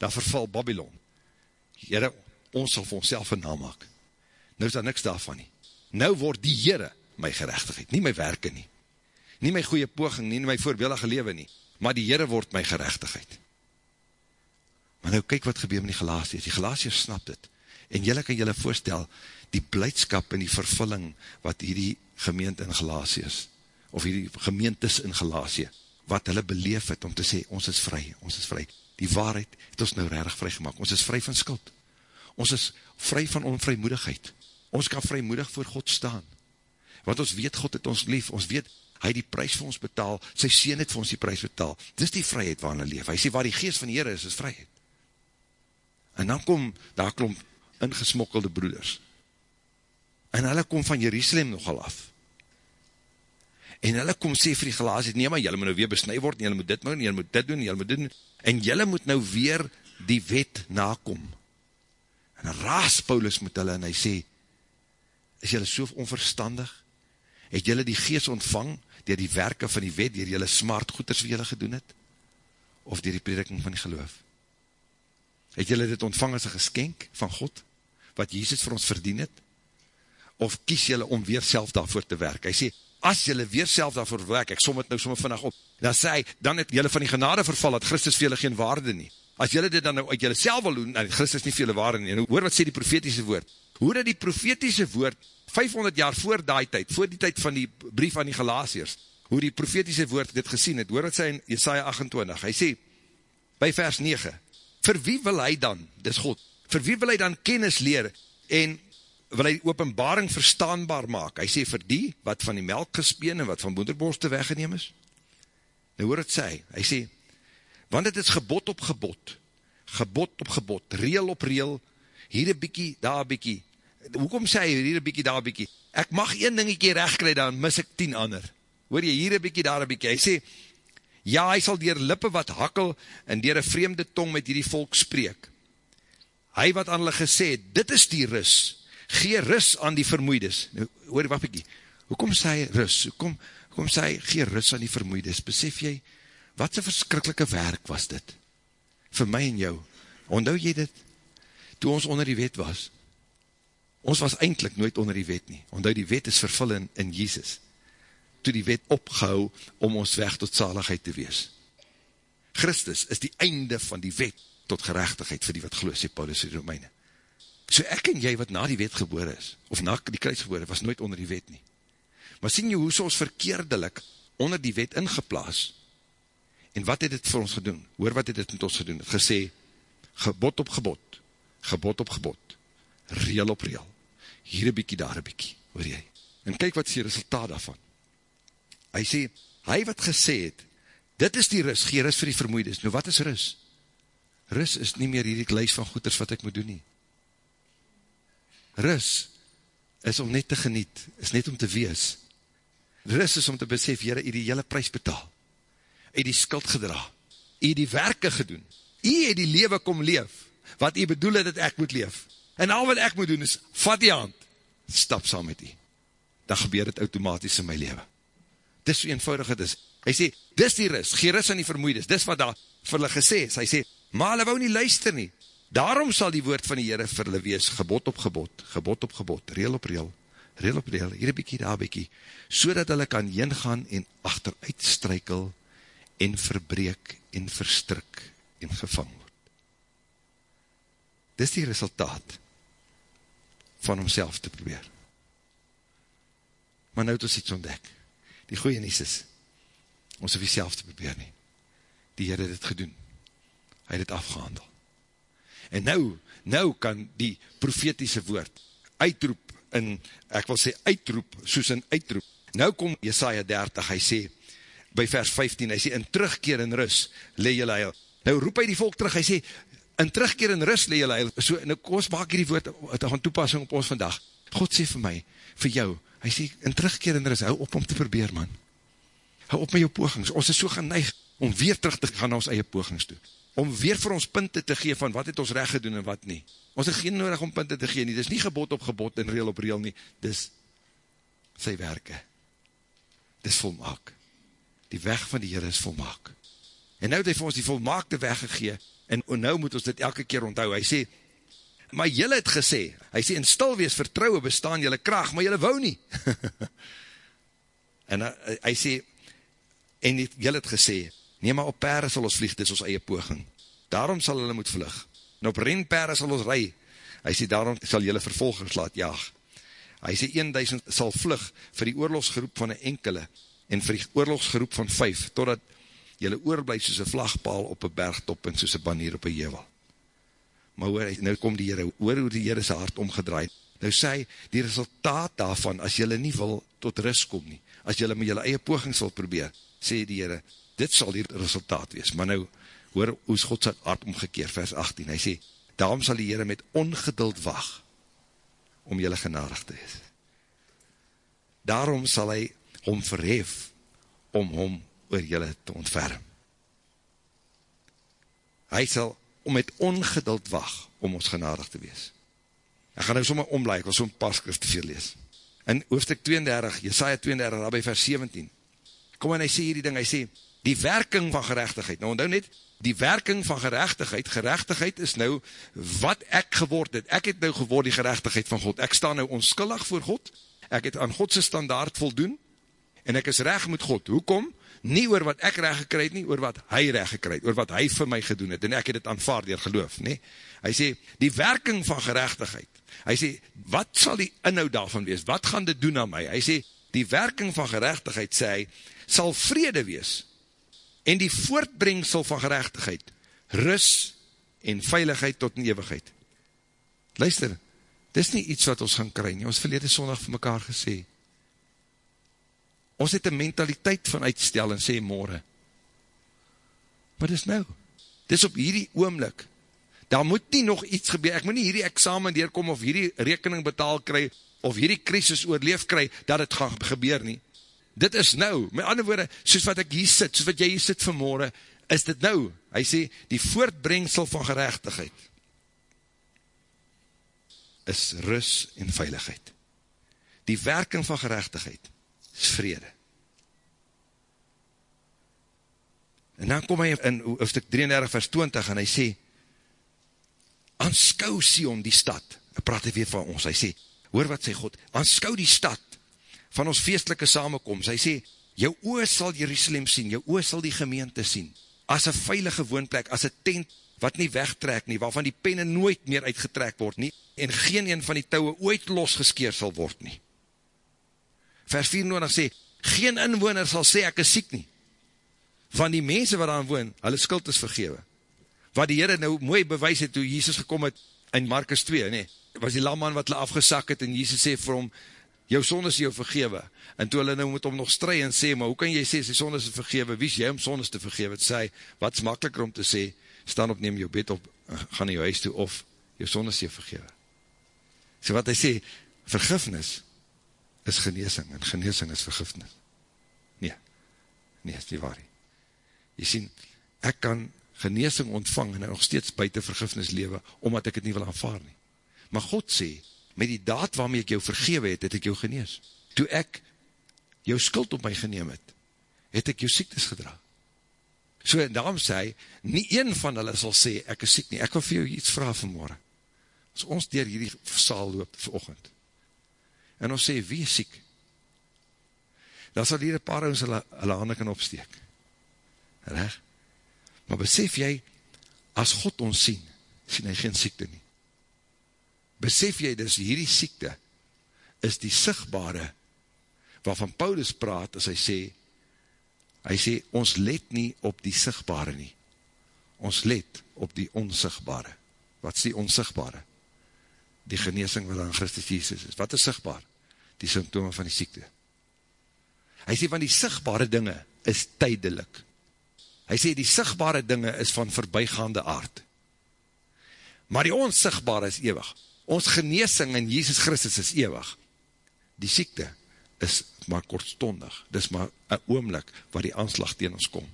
Daar verval Babylon. Heere, ons sal vir ons self een naam maak. Nou is daar niks daarvan nie. Nou word die Heere my gerechtigheid, nie my werke nie. Nie my goeie poging, nie my voorbeeldige lewe nie. Maar die Heere word my gerechtigheid. Maar nou kyk wat gebeur met die Galatiërs. Die Galatiërs snap dit. En jylle kan jylle voorstel, die blijdskap en die vervulling wat hierdie gemeente in is, of hierdie gemeentes in Galatie, wat hulle beleef het om te sê, ons is vry, ons is vry. Die waarheid het ons nou rarig vry gemaakt. Ons is vry van skuld. Ons is vry van onvrymoedigheid. Ons kan vrymoedig voor God staan. Want ons weet God het ons lief. Ons weet, hy die prijs vir ons betaal. Sy sien het vir ons die prijs betaal. Dis die vryheid waarin hy leef. Hy sê, waar die geest van die Heer is, is vryheid. En dan kom, daar klom ingesmokkelde broeders. En hulle kom van Jerusalem nogal af. En hulle kom sê vir die Galatiërs, nee maar, julle moet nou weer besny word, julle moet dit doen, julle moet dit doen, julle moet dit doen, en julle moet nou weer die wet nakom. En raas Paulus met hulle en hy sê, is julle so onverstandig? Het julle die gees ontvang, dier die werke van die wet, dier julle smart goeders wie julle gedoen het? Of dier die prediking van die geloof? Het julle dit ontvang as een geskenk van God, wat Jezus vir ons verdien het? Of kies julle om weer self daarvoor te werk? Hy sê, as jylle weer self daarvoor werk, ek som het nou somme vannacht op, dan sê hy, dan het jylle van die genade verval, dat Christus vir jylle geen waarde nie. As jylle dit dan nou uit jylle self wil doen, dan het Christus nie vir jylle waarde nie. En hoor wat sê die profetiese woord. Hoe dat die profetiese woord, 500 jaar voor die tyd, voor die tyd van die brief aan die Galatiërs, hoe die profetiese woord dit gesien het, hoor wat sê in Jesaja 28, hy sê, by vers 9, vir wie wil hy dan, dis God, vir wie wil hy dan kennis leer, en wil hy openbaring verstaanbaar maak. Hy sê vir die, wat van die melk gespeen en wat van moederborste weggeneem is. Nou hoor het sê, hy sê, want het is gebod op gebod, gebod op gebod, reel op reel, hier een bykie, daar een bykie. Hoekom sê hy, hier een bykie, daar een bykie? Ek mag een dingetje rechtkry, dan mis ek tien ander. Hoor jy, hier een bykie, daar een bykie. Hy sê, ja, hy sal dier lippe wat hakkel, en dier een vreemde tong met hierdie volk spreek. Hy wat aan hulle gesê, dit is die ris, gee rus aan die vermoeides. Nou, hoor, wacht ekie, hoekom sê hy rus? Hoekom, hoekom sê hy, gee rus aan die vermoeides? Besef jy, wat een verskrikkelike werk was dit? Vir my en jou. Ondou jy dit? Toe ons onder die wet was. Ons was eindelijk nooit onder die wet nie. Ondou die wet is vervul in, in Jesus. Toe die wet opgehou om ons weg tot zaligheid te wees. Christus is die einde van die wet tot gerechtigheid vir die wat geloof, sê Paulus in Romeine. So ek en jy wat na die wet gebore is, of na die kruis gebore, was nooit onder die wet nie. Maar sien jy hoe so ons verkeerdelik onder die wet ingeplaas, en wat het dit vir ons gedoen? Hoor wat het dit met ons gedoen? Het gesê, gebod op gebod, gebod op gebod, reel op reel, hier een bykie, daar een bykie, hoor jy? En kyk wat is die resultaat daarvan. Hy sê, hy wat gesê het, dit is die ris, gee ris vir die vermoeides. Nou wat is ris? Ris is nie meer hierdie lijst van goeders wat ek moet doen nie Rus is om net te geniet, is net om te wees. Rus is om te besef, jyre, jy die hele prijs betaal. Jy die skuld gedra. Jy die werke gedoen. Jy die lewe kom leef, wat jy bedoel het dat ek moet leef. En al wat ek moet doen is, vat die hand, stap saam met jy. Dan gebeur het automatisch in my lewe. Dis so eenvoudig het is. Hy sê, dis die ris, gee ris aan die vermoeides, dis wat daar vir hulle gesê is. Hy sê, maar hulle wou nie luister nie. Daarom sal die woord van die Heere vir hulle wees, gebod op gebod, gebod op gebod, reel op reel, reel op reel, hier een bykie, daar bykie, so dat hulle kan heen gaan en achteruit strykel en verbreek en verstrik en gevang word. Dis die resultaat van homself te probeer. Maar nou het ons iets ontdek. Die goeie nies is, ons hoef jy self te probeer nie. Die Heer het het gedoen. Hy het het afgehandel. En nou, nou kan die profetiese woord uitroep in, ek wil sê uitroep, soos in uitroep. Nou kom Jesaja 30, hy sê, by vers 15, hy sê, in terugkeer in rus, le jylle heil. Nou roep hy die volk terug, hy sê, in terugkeer in rus, le jylle heil. So, nou kom ons maak hierdie woord, het gaan toepassing op ons vandag. God sê vir my, vir jou, hy sê, in terugkeer in rus, hou op om te probeer, man. Hou op met jou pogings. Ons is so geneig om weer terug te gaan na ons eie pogings toe om weer vir ons punte te gee van wat het ons recht gedoen en wat nie. Ons het geen nodig om punte te gee nie, dit is nie gebod op gebod en reel op reel nie, dit is sy werke. Dit is volmaak. Die weg van die Heer is volmaak. En nou het hy vir ons die volmaakte weg gegee, en nou moet ons dit elke keer onthou, hy sê, maar jylle het gesê, hy sê, in stilwees vertrouwe bestaan jylle kraag, maar jylle wou nie. (laughs) en hy, hy sê, en jylle het gesê, Nee, maar op pere sal ons vlieg, dit is ons eie poging. Daarom sal hulle moet vlug. En op renpere sal ons rij. Hy sê, daarom sal julle vervolgers laat jaag. Hy sê, 1000 sal vlug vir die oorlogsgroep van een enkele, en vir die oorlogsgroep van 5, totdat julle oorblijf soos een vlagpaal op een bergtop, en soos een banier op een jevel. Maar hoor, nou kom die Heere, hoor hoe die Heere sy hart omgedraaid. Nou sê, die resultaat daarvan, as julle nie wil tot rust kom nie, as julle met julle eie pogings wil probeer, sê die Heere, dit sal die resultaat wees. Maar nou, hoor hoe is God sy hart omgekeer, vers 18, hy sê, daarom sal die Heere met ongeduld wacht, om jylle genadig te wees. Daarom sal hy hom verhef, om hom oor julle te ontferm. Hy sal om met ongeduld wacht, om ons genadig te wees. Ek gaan nou sommer omlaai, ek wil so'n paar skrif te veel lees. In hoofdstuk 32, Jesaja 32, daarby vers 17, kom en hy sê hierdie ding, hy sê, die werking van gerechtigheid, nou onthou net, die werking van gerechtigheid, gerechtigheid is nou wat ek geword het, ek het nou geword die gerechtigheid van God, ek sta nou onskullig voor God, ek het aan Godse standaard voldoen, en ek is reg met God, hoekom? Nie oor wat ek reg gekry het nie, oor wat hy reg gekry het, oor wat hy vir my gedoen het, en ek het het aanvaard door geloof, nie? Hy sê, die werking van gerechtigheid, hy sê, wat sal die inhoud daarvan wees, wat gaan dit doen aan my? Hy sê, die werking van gerechtigheid, sê hy, sal vrede wees, en die voortbrengsel van gerechtigheid, rus en veiligheid tot in eeuwigheid. Luister, dit is nie iets wat ons gaan kry nie, ons verlede sondag vir mekaar gesê. Ons het een mentaliteit van uitstel en sê morgen. Dit is nou, dit is op hierdie oomlik, daar moet nie nog iets gebeur, ek moet nie hierdie examen deurkom, of hierdie rekening betaal kry, of hierdie krisis oorleef kry, dat het gaan gebeur nie. Dit is nou, met ander woorde, soos wat ek hier sit, soos wat jy hier sit vanmorgen, is dit nou, hy sê, die voortbrengsel van gerechtigheid, is rus en veiligheid. Die werking van gerechtigheid, is vrede. En dan kom hy in hoofdstuk 33 vers 20, en hy sê, aanskou Sion die stad, hy praat hy weer van ons, hy sê, hoor wat sê God, aanskou die stad, van ons feestelike samenkomst, hy sê, jou oor sal Jerusalem sien, jou oor sal die gemeente sien, as een veilige woonplek, as een tent, wat nie wegtrek nie, waarvan die penne nooit meer uitgetrek word nie, en geen een van die touwe ooit losgeskeer sal word nie. Vers 24 sê, geen inwoner sal sê, ek is siek nie, van die mense wat aan woon, hulle skuld is vergewe. Wat die Heere nou mooi bewys het, toe Jesus gekom het, in Markus 2, nee, was die lamman wat hulle afgesak het, en Jesus sê vir hom, jou sondes jou vergewe, en toe hulle nou met hom nog strui en sê, maar hoe kan jy sê, sy sondes is vergewe, wie is jy om sondes te vergewe, het sê, wat is makkeliker om te sê, staan op, neem jou bed op, gaan na jou huis toe, of jou sondes jou vergewe. So wat hy sê, vergifnis is geneesing, en geneesing is vergifnis. Nee, nee, is nie waar nie. Jy sien, ek kan geneesing ontvang, en nog steeds buiten vergifnis lewe, omdat ek het nie wil aanvaar nie. Maar God sê, met die daad waarmee ek jou vergewe het, het ek jou genees. Toe ek jou skuld op my geneem het, het ek jou siektes gedra. So en daarom sê hy, nie een van hulle sal sê, ek is siek nie, ek wil vir jou iets vraag vanmorgen. As ons dier hierdie saal loop verochend, en ons sê, wie is siek? Dan sal hier een paar ons hulle, hulle handen kan opsteek. Reg? Maar besef jy, as God ons sien, sien hy geen siekte nie besef jy dus hierdie siekte is die sigbare waarvan Paulus praat as hy sê hy sê ons let nie op die sigbare nie ons let op die onsigbare wat is die onsigbare die geneesing wat aan Christus Jesus is wat is sigbaar die symptome van die siekte hy sê van die sigbare dinge is tydelik hy sê die sigbare dinge is van verbygaande aard maar die onsigbare is ewig ons geneesing in Jesus Christus is ewig. Die siekte is maar kortstondig, dis maar een oomlik waar die aanslag teen ons kom.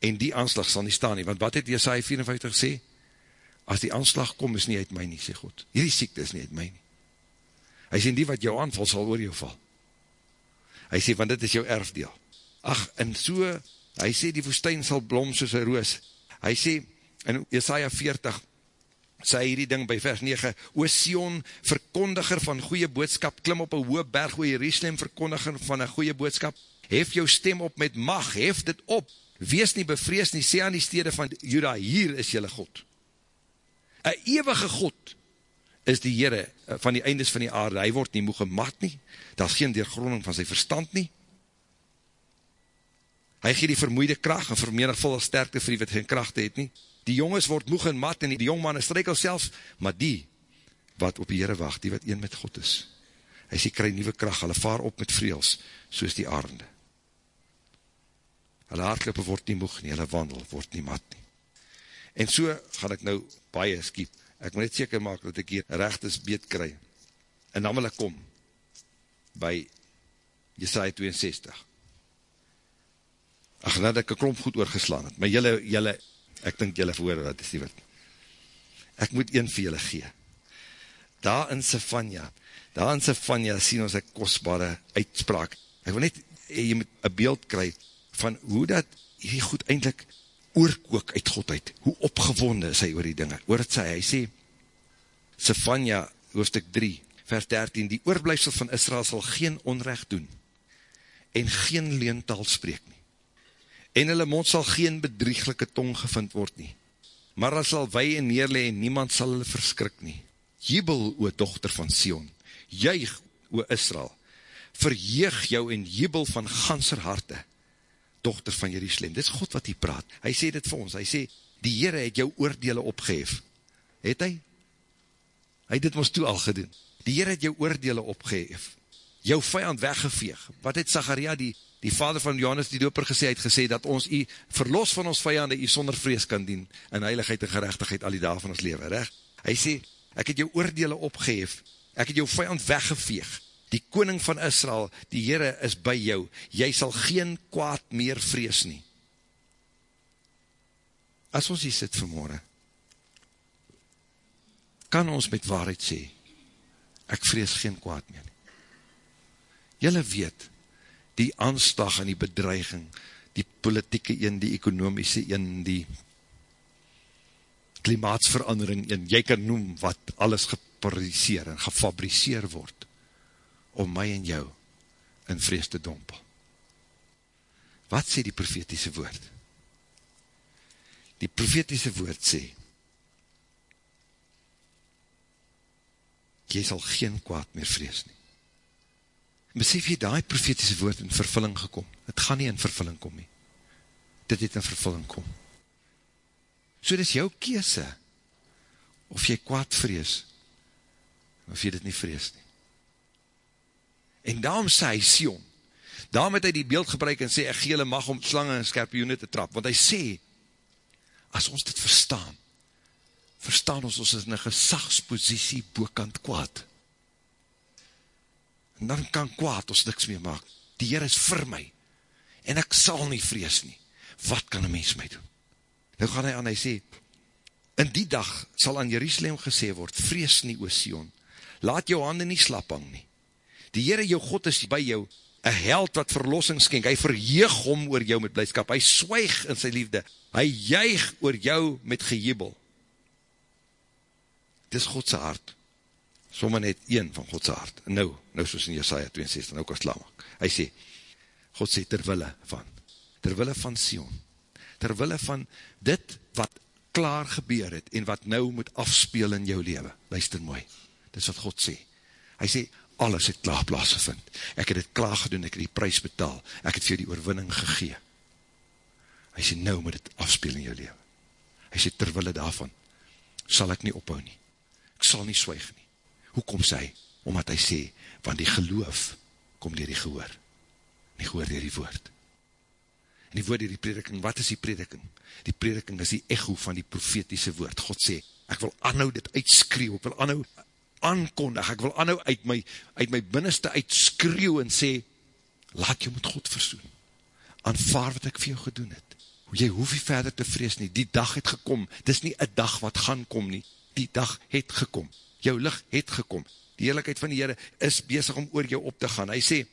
En die aanslag sal nie staan nie, want wat het Jesaja 54 sê? As die aanslag kom, is nie uit my nie, sê God. Hierdie siekte is nie uit my nie. Hy sê, die wat jou aanval, sal oor jou val. Hy sê, want dit is jou erfdeel. Ach, en so, hy sê, die woestijn sal blom soos een roos. Hy sê, in Jesaja 40, sê hierdie ding by vers 9, O Sion, verkondiger van goeie boodskap, klim op een hoë berg, O Jerusalem, verkondiger van een goeie boodskap, hef jou stem op met mag, hef dit op, wees nie bevrees nie, sê aan die stede van Juda, hier is jylle God. Een eeuwige God is die Heere eh, van die eindes van die aarde, hy word nie moe gemat nie, daar is geen deurgronding van sy verstand nie, hy gee die vermoeide kracht, en vermenigvuldig sterkte vir die wat geen kracht het nie, die jongens word moeg en mat, en die jongmanne strykel selfs, maar die, wat op die Heere wacht, die wat een met God is, hy sê, kry nieuwe kracht, hulle vaar op met vreels, soos die aarde. Hulle hardlopen word nie moeg nie, hulle wandel word nie mat nie. En so gaan ek nou baie skiep, ek moet net seker maak, dat ek hier rechtes beet kry, en dan wil ek kom, by Jesaja 62. Ach, dat ek een klomp goed oorgeslaan het, maar jylle, jylle, ek dink jylle verhoor wat is die wat. Ek moet een vir jylle gee. Daar in Sifania, daar in Sifania sien ons een kostbare uitspraak. Ek wil net, jy moet een beeld kry van hoe dat hierdie goed eindelijk oorkook uit God uit. Hoe opgewonde is hy oor die dinge. Oor het sê, hy sê, Sifania, hoofdstuk 3, vers 13, die oorblijfsel van Israel sal geen onrecht doen, en geen leentaal spreek nie. En hulle mond sal geen bedrieglike tong gevind word nie. Maar hulle sal wei en neerle en niemand sal hulle verskrik nie. Jubel, o dochter van Sion, juig, o Israel, verheeg jou en jubel van ganser harte, dochter van Jerusalem. Dit is God wat hy praat. Hy sê dit vir ons. Hy sê, die Heere het jou oordele opgeef. Het hy? Hy het dit ons toe al gedoen. Die Heere het jou oordele opgeef. Jou vijand weggeveeg. Wat het Zacharia, die, die vader van Johannes die doper gesê, het gesê, dat ons u verlos van ons vijande, u sonder vrees kan dien, in heiligheid en gerechtigheid al die dag van ons leven, recht? Hy sê, ek het jou oordele opgeef, ek het jou vijand weggeveeg, die koning van Israel, die Heere is by jou, jy sal geen kwaad meer vrees nie. As ons hier sit vanmorgen, kan ons met waarheid sê, ek vrees geen kwaad meer nie. Julle weet, die aanslag en die bedreiging, die politieke een, die ekonomische een, die klimaatsverandering een, jy kan noem wat alles geproduceer en gefabriceer word, om my en jou in vrees te dompel. Wat sê die profetiese woord? Die profetiese woord sê, jy sal geen kwaad meer vrees nie. Besef jy, die profetiese woord in vervulling gekom. Het gaan nie in vervulling kom nie. Dit het in vervulling kom. So dit is jou kese, of jy kwaad vrees, of jy dit nie vrees nie. En daarom sê hy Sion, daarom het hy die beeld gebruik en sê, ek gele mag om slange en skerpioene te trap, want hy sê, as ons dit verstaan, verstaan ons ons is in een gesagspositie boekant kwaad. En dan kan kwaad ons niks meer maak. Die Heer is vir my, en ek sal nie vrees nie. Wat kan een mens my doen? Nou gaan hy aan, hy sê, in die dag sal aan Jerusalem gesê word, vrees nie, o Sion, laat jou handen nie slap hang nie. Die Heere jou God is by jou, een held wat verlossing skenk, hy verheeg om oor jou met blijdskap, hy swyg in sy liefde, hy juig oor jou met gejubel. Dit is Godse hart, somme net een van Godse hart, en nou, nou soos in Jesaja 62, nou kan slaan maak, hy sê, God sê terwille van, terwille van Sion, terwille van dit wat klaar gebeur het, en wat nou moet afspeel in jou leven, luister mooi, dit is wat God sê, hy sê, alles het klaar plaasgevind. Ek het het klaar gedoen, ek het die prijs betaal, ek het vir die oorwinning gegee. Hy sê, nou moet het afspeel in jou leven. Hy sê, terwille daarvan, sal ek nie ophou nie. Ek sal nie swyg nie. Hoe kom sy? Omdat hy sê, want die geloof kom dier die gehoor. Die gehoor dier die woord. En die woord dier die prediking, wat is die prediking? Die prediking is die echo van die profetiese woord. God sê, ek wil anhou dit uitskreeuw, ek wil anhou aankondig, ek wil anhou uit my, uit my binneste uitskreeuw en sê, laat jou met God versoen, aanvaar wat ek vir jou gedoen het, jy hoef nie verder te vrees nie, die dag het gekom, dis nie een dag wat gaan kom nie, die dag het gekom, jou licht het gekom, die heerlijkheid van die Heere is bezig om oor jou op te gaan, hy sê,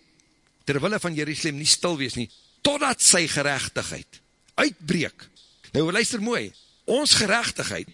terwille van Jerusalem nie stil wees nie, totdat sy gerechtigheid uitbreek, nou luister mooi, ons gerechtigheid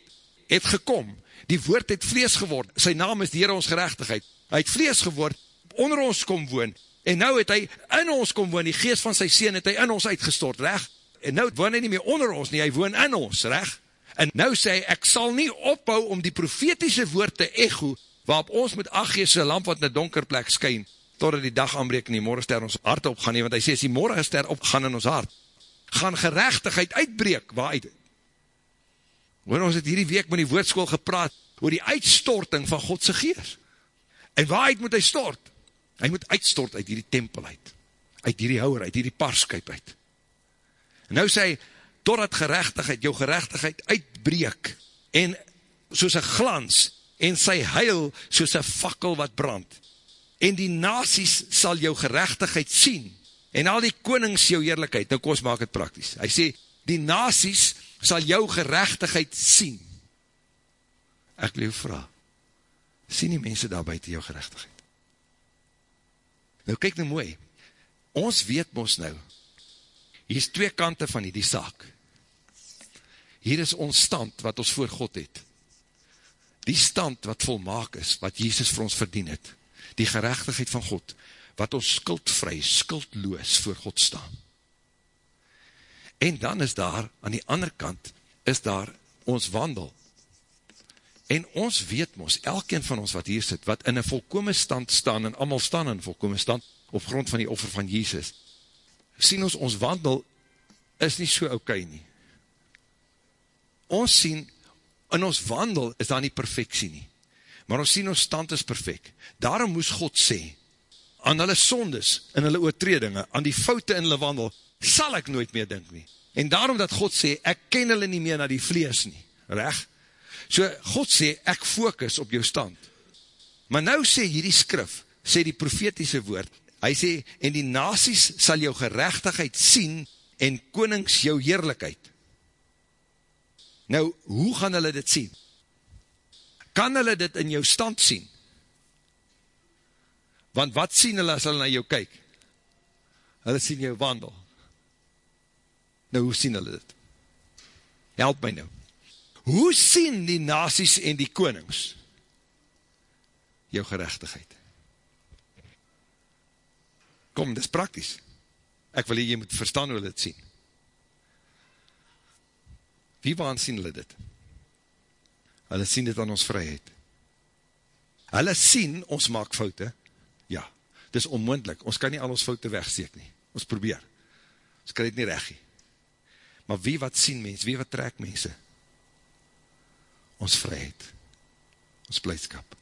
het gekom, die woord het vlees geword, sy naam is die Heere ons gerechtigheid, hy het vlees geword, onder ons kom woon, en nou het hy in ons kom woon, die geest van sy sien het hy in ons uitgestort, recht, en nou woon hy nie meer onder ons nie, hy woon in ons, recht, en nou sê hy, ek sal nie ophou om die profetiese woord te echo, waarop ons met aggeese lamp wat in die donker plek skyn, totdat die dag aanbreek en die morgenster ons hart opgaan nie, want hy sê, as die morgenster opgaan in ons hart, gaan gerechtigheid uitbreek, waar uit, Hoor, ons het hierdie week met die woordskool gepraat oor die uitstorting van Godse geest. En waaruit moet hy stort? Hy moet uitstort uit hierdie tempel uit. Uit hierdie houwer, uit hierdie parskuip uit. En nou sê hy, totdat gerechtigheid, jou gerechtigheid uitbreek, en soos een glans, en sy huil soos een fakkel wat brand. en die nasies sal jou gerechtigheid sien, en al die konings jou eerlijkheid, nou kom ons maak het praktisch, hy sê, die nasies sal jou gerechtigheid sien, ek wil jou vraag, sien die mense daar buiten jou gerechtigheid? Nou kyk nou mooi, ons weet ons nou, hier is twee kante van die, die saak, hier is ons stand wat ons voor God het, die stand wat volmaak is, wat Jesus vir ons verdien het, die gerechtigheid van God, wat ons skuldvry, skuldloos voor God staan. En dan is daar, aan die ander kant, is daar ons wandel. En ons weet ons, elkeen van ons wat hier sit, wat in een volkome stand staan, en allemaal staan in volkome stand, op grond van die offer van Jesus, sien ons, ons wandel is nie so okay nie. Ons sien, in ons wandel is daar nie perfectie nie. Maar ons sien ons stand is perfect. Daarom moes God sê, aan hulle sondes, in hulle oortredinge, aan die foute in hulle wandel, sal ek nooit meer dink nie. En daarom dat God sê, ek ken hulle nie meer na die vlees nie. Reg? So, God sê, ek focus op jou stand. Maar nou sê hierdie skrif, sê die profetiese woord, hy sê, en die nasies sal jou gerechtigheid sien, en konings jou heerlijkheid. Nou, hoe gaan hulle dit sien? Kan hulle dit in jou stand sien? Want wat sien hulle as hulle na jou kyk? Hulle sien jou wandel. Nou, hoe sien hulle dit? Help my nou. Hoe sien die nasies en die konings jou gerechtigheid? Kom, dit is praktisch. Ek wil hier, jy moet verstaan hoe hulle dit sien. Wie waan sien hulle dit? Hulle sien dit aan ons vryheid. Hulle sien, ons maak foute. Ja, dit is onmoendlik. Ons kan nie al ons foute wegsteek nie. Ons probeer. Ons kan dit nie regie. Maar wie wat sien mens? Wie wat trek mense? Ons vryheid. Ons blijdskap.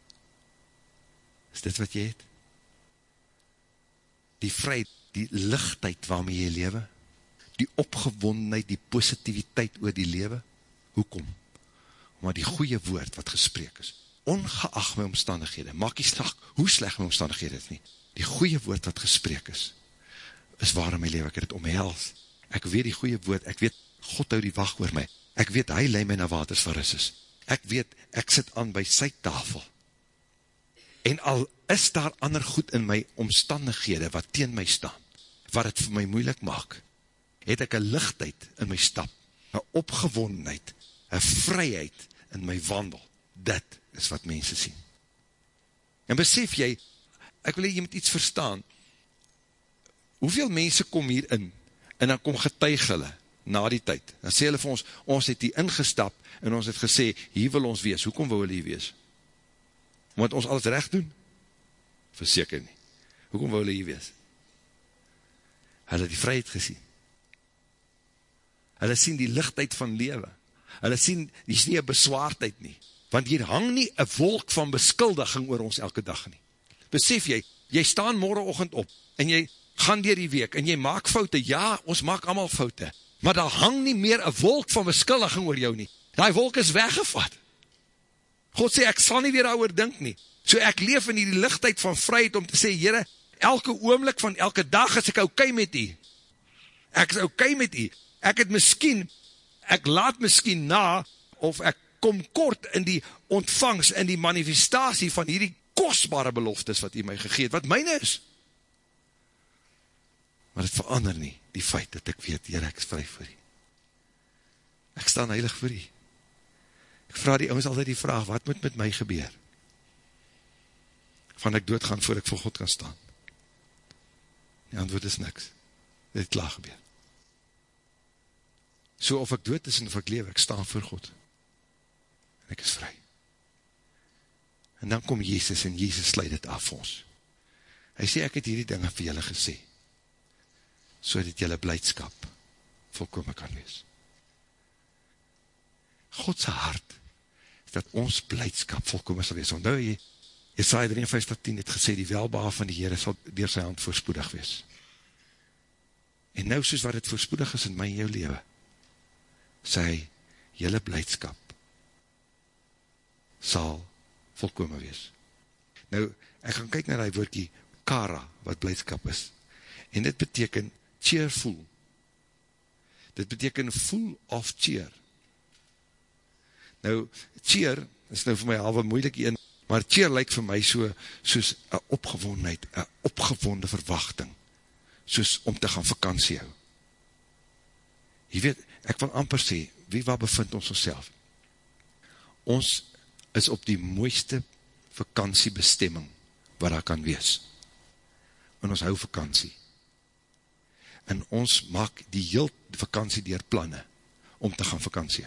Is dit wat jy het? Die vryheid, die lichtheid waarmee jy lewe, die opgewondenheid, die positiviteit oor die lewe, hoekom? Omdat die goeie woord wat gesprek is, ongeacht my omstandighede, maak die slag, hoe sleg my omstandighede is nie, die goeie woord wat gesprek is, is waarom my lewe, ek het het omhels, ek weet die goeie woord, ek weet, God hou die wacht oor my, ek weet, hy leid my na waters van is, ek weet, ek sit aan by sy tafel, en al is daar ander goed in my omstandighede, wat teen my staan, wat het vir my moeilik maak, het ek een lichtheid in my stap, een opgewondenheid, een vryheid in my wandel. Dit is wat mense sien. En besef jy, ek wil jy moet iets verstaan, hoeveel mense kom hier in, en dan kom getuig hulle, na die tyd, dan sê hulle vir ons, ons het hier ingestap, en ons het gesê, hier wil ons wees, hoekom wil hulle hier wees? Omdat ons alles recht doen? Verseker nie. Hoekom wil hulle hier wees? Hulle het die vryheid gesien hulle sien die lichtheid van lewe, hulle sien, die is nie een beswaardheid nie, want hier hang nie een wolk van beskuldiging oor ons elke dag nie. Besef jy, jy staan morgenochtend op, en jy gaan dier die week, en jy maak foute, ja, ons maak allemaal foute, maar daar hang nie meer een wolk van beskuldiging oor jou nie, die wolk is weggevat. God sê, ek sal nie weer ouwer dink nie, so ek leef in die lichtheid van vryheid om te sê, jyre, elke oomlik van elke dag is ek oké okay met u, ek is oké okay met u, ek het miskien, ek laat miskien na, of ek kom kort in die ontvangs, in die manifestatie van hierdie kostbare beloftes wat hy my gegeet, wat myne is. Maar het verander nie, die feit dat ek weet, hier ek is vry vir hy. Ek staan heilig vir hy. Ek vraag die ouwens altyd die vraag, wat moet met my gebeur? Van ek doodgaan voor ek voor God kan staan. Die antwoord is niks. Dit het klaar gebeur. So of ek dood is en of ek lewe, ek staan voor God. En ek is vry. En dan kom Jezus en Jezus sluit het af ons. Hy sê, ek het hierdie dinge vir julle gesê, so dat julle blijdskap volkome kan wees. Godse hart dat ons blijdskap volkome sal wees. Want nou, Jesaja 53 het gesê, die welbaar van die Heere sal door sy hand voorspoedig wees. En nou soos wat het voorspoedig is in my en jou leven, sy jylle blijdskap sal volkome wees. Nou, ek gaan kyk na die woordkie kara, wat blijdskap is. En dit beteken cheerful. Dit beteken full of cheer. Nou, cheer, is nou vir my halwe moeilik een, maar cheer lyk vir my so, soos een opgewondheid, een opgewonde verwachting, soos om te gaan vakantie hou. Jy weet, ek wil amper sê, wie waar bevind ons ons? Ons is op die mooiste vakantiebestemming wat daar kan wees. En ons hou vakantie. En ons maak die heel vakantie dier planne om te gaan vakantie.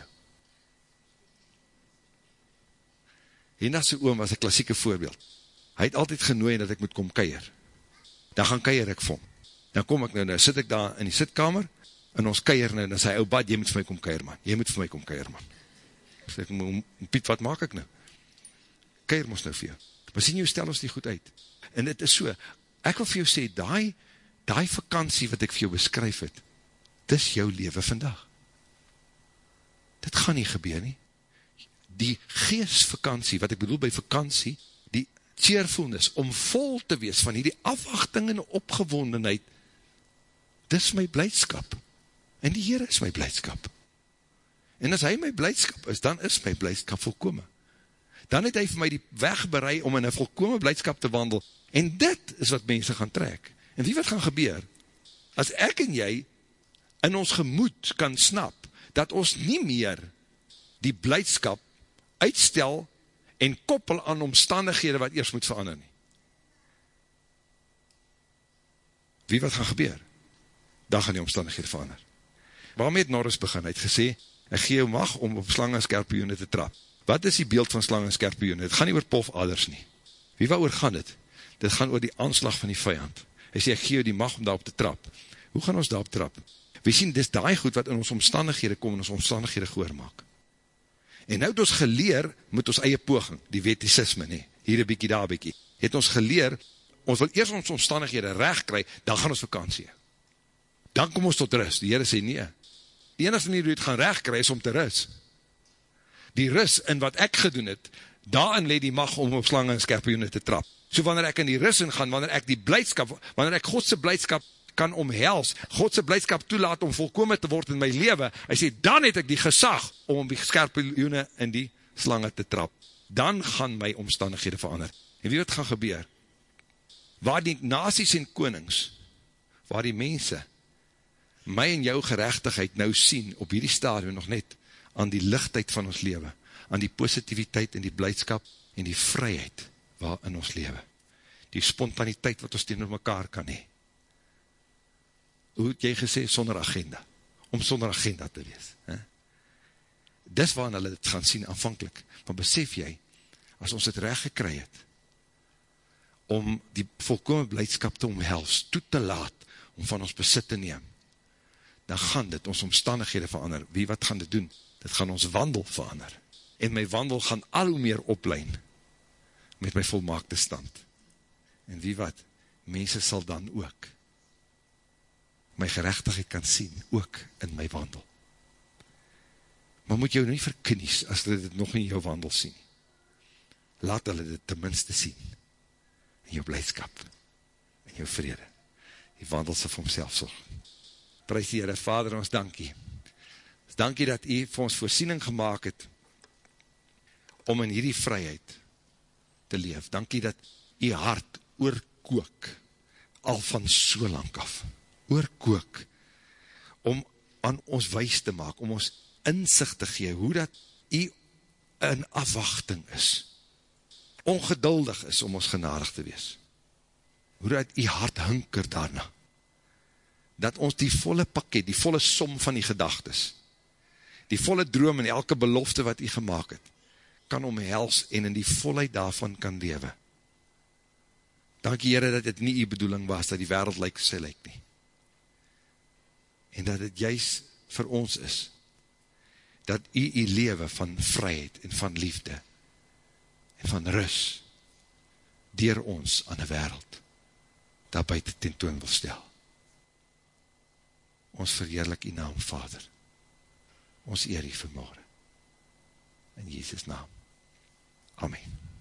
Hiena's oom was een klassieke voorbeeld. Hy het altyd genooi dat ek moet kom keier. Dan gaan keier ek vir hom. Dan kom ek nou, nou sit ek daar in die sitkamer, en ons keier nou, dan sê hy, ou bad, jy moet vir my kom keier man, jy moet vir my kom keier man. Sê ek, Piet, wat maak ek nou? Keier ons nou vir jou. Maar sien jou, stel ons die goed uit. En dit is so, ek wil vir jou sê, die, die vakantie wat ek vir jou beskryf het, dis jou leven vandag. Dit gaan nie gebeur nie die geestvakantie, wat ek bedoel by vakantie, die cheerfulness, om vol te wees van die afwachting en opgewondenheid, dis my blijdskap. En die Heer is my blijdskap. En as hy my blijdskap is, dan is my blijdskap volkome. Dan het hy vir my die weg bereid om in een volkome blijdskap te wandel. En dit is wat mense gaan trek. En wie wat gaan gebeur? As ek en jy in ons gemoed kan snap, dat ons nie meer die blijdskap uitstel en koppel aan omstandighede wat eers moet verander nie. Wie wat gaan gebeur? Dan gaan die omstandighede verander. Waarom het Norris begin? Hy het gesê, ek gee jou mag om op slang en skerpioene te trap. Wat is die beeld van slang en skerpioene? Het gaan nie oor pofaders nie. Wie wat oor gaan het? Dit gaan oor die aanslag van die vijand. Hy sê, ek gee jou die mag om daarop te trap. Hoe gaan ons daarop trap? We sien, dis die goed wat in ons omstandighede kom en ons omstandighede gehoor maak. En nou het ons geleer met ons eie poging, die wetisisme nie, hier een bykie, daar bykie, het ons geleer, ons wil eerst ons omstandighede recht kry, dan gaan ons vakantie. Dan kom ons tot rust, die Heere sê nie, die enige manier hoe het gaan recht kry, is om te rust. Die rust in wat ek gedoen het, daarin leed die mag om op slange en skerpioene te trap. So wanneer ek in die rust in gaan, wanneer ek die blijdskap, wanneer ek Godse blijdskap kan omhels, Godse blijdskap toelaat om volkome te word in my leven, hy sê, dan het ek die gesag om die skerpioene in die slange te trap. Dan gaan my omstandighede verander. En wie wat gaan gebeur? Waar die nasies en konings, waar die mense, my en jou gerechtigheid nou sien, op hierdie stadium nog net, aan die lichtheid van ons leven, aan die positiviteit en die blijdskap en die vryheid waar in ons leven. Die spontaniteit wat ons tegen mekaar kan hee hoe het jy gesê, sonder agenda, om sonder agenda te wees. He? Dis waarin hulle dit gaan sien aanvankelijk, want besef jy, as ons het recht gekry het, om die volkome blijdskap te omhels, toe te laat, om van ons besit te neem, dan gaan dit ons omstandighede verander. Wie wat gaan dit doen? Dit gaan ons wandel verander. En my wandel gaan al hoe meer oplein, met my volmaakte stand. En wie wat? Mense sal dan ook, my gerechtigheid kan sien, ook in my wandel. Maar moet jou nie verknies, as hulle dit nog in jou wandel sien. Laat hulle dit tenminste sien, in jou blijdskap, in jou vrede. Die wandel sy vir homself zorg. Prijs die Heere, Vader, ons dankie. Dankie dat u vir ons voorsiening gemaakt het, om in hierdie vryheid te leef. Dankie dat u hart oorkook, al van so lang af. Oorkook, om aan ons wees te maak, om ons inzicht te gee, hoe dat jy in afwachting is, ongeduldig is om ons genadig te wees, hoe dat jy hart hunker daarna, dat ons die volle pakket, die volle som van die gedagtes, die volle droom en elke belofte wat jy gemaakt het, kan omhels en in die volheid daarvan kan lewe. Dankie Heere dat dit nie die bedoeling was, dat die wereld lyk sy lyk nie en dat het juist vir ons is, dat u die lewe van vryheid en van liefde en van rus dier ons aan die wereld daarby te tentoon wil stel. Ons verheerlik die naam Vader. Ons eer die vermoorde. In Jesus naam. Amen.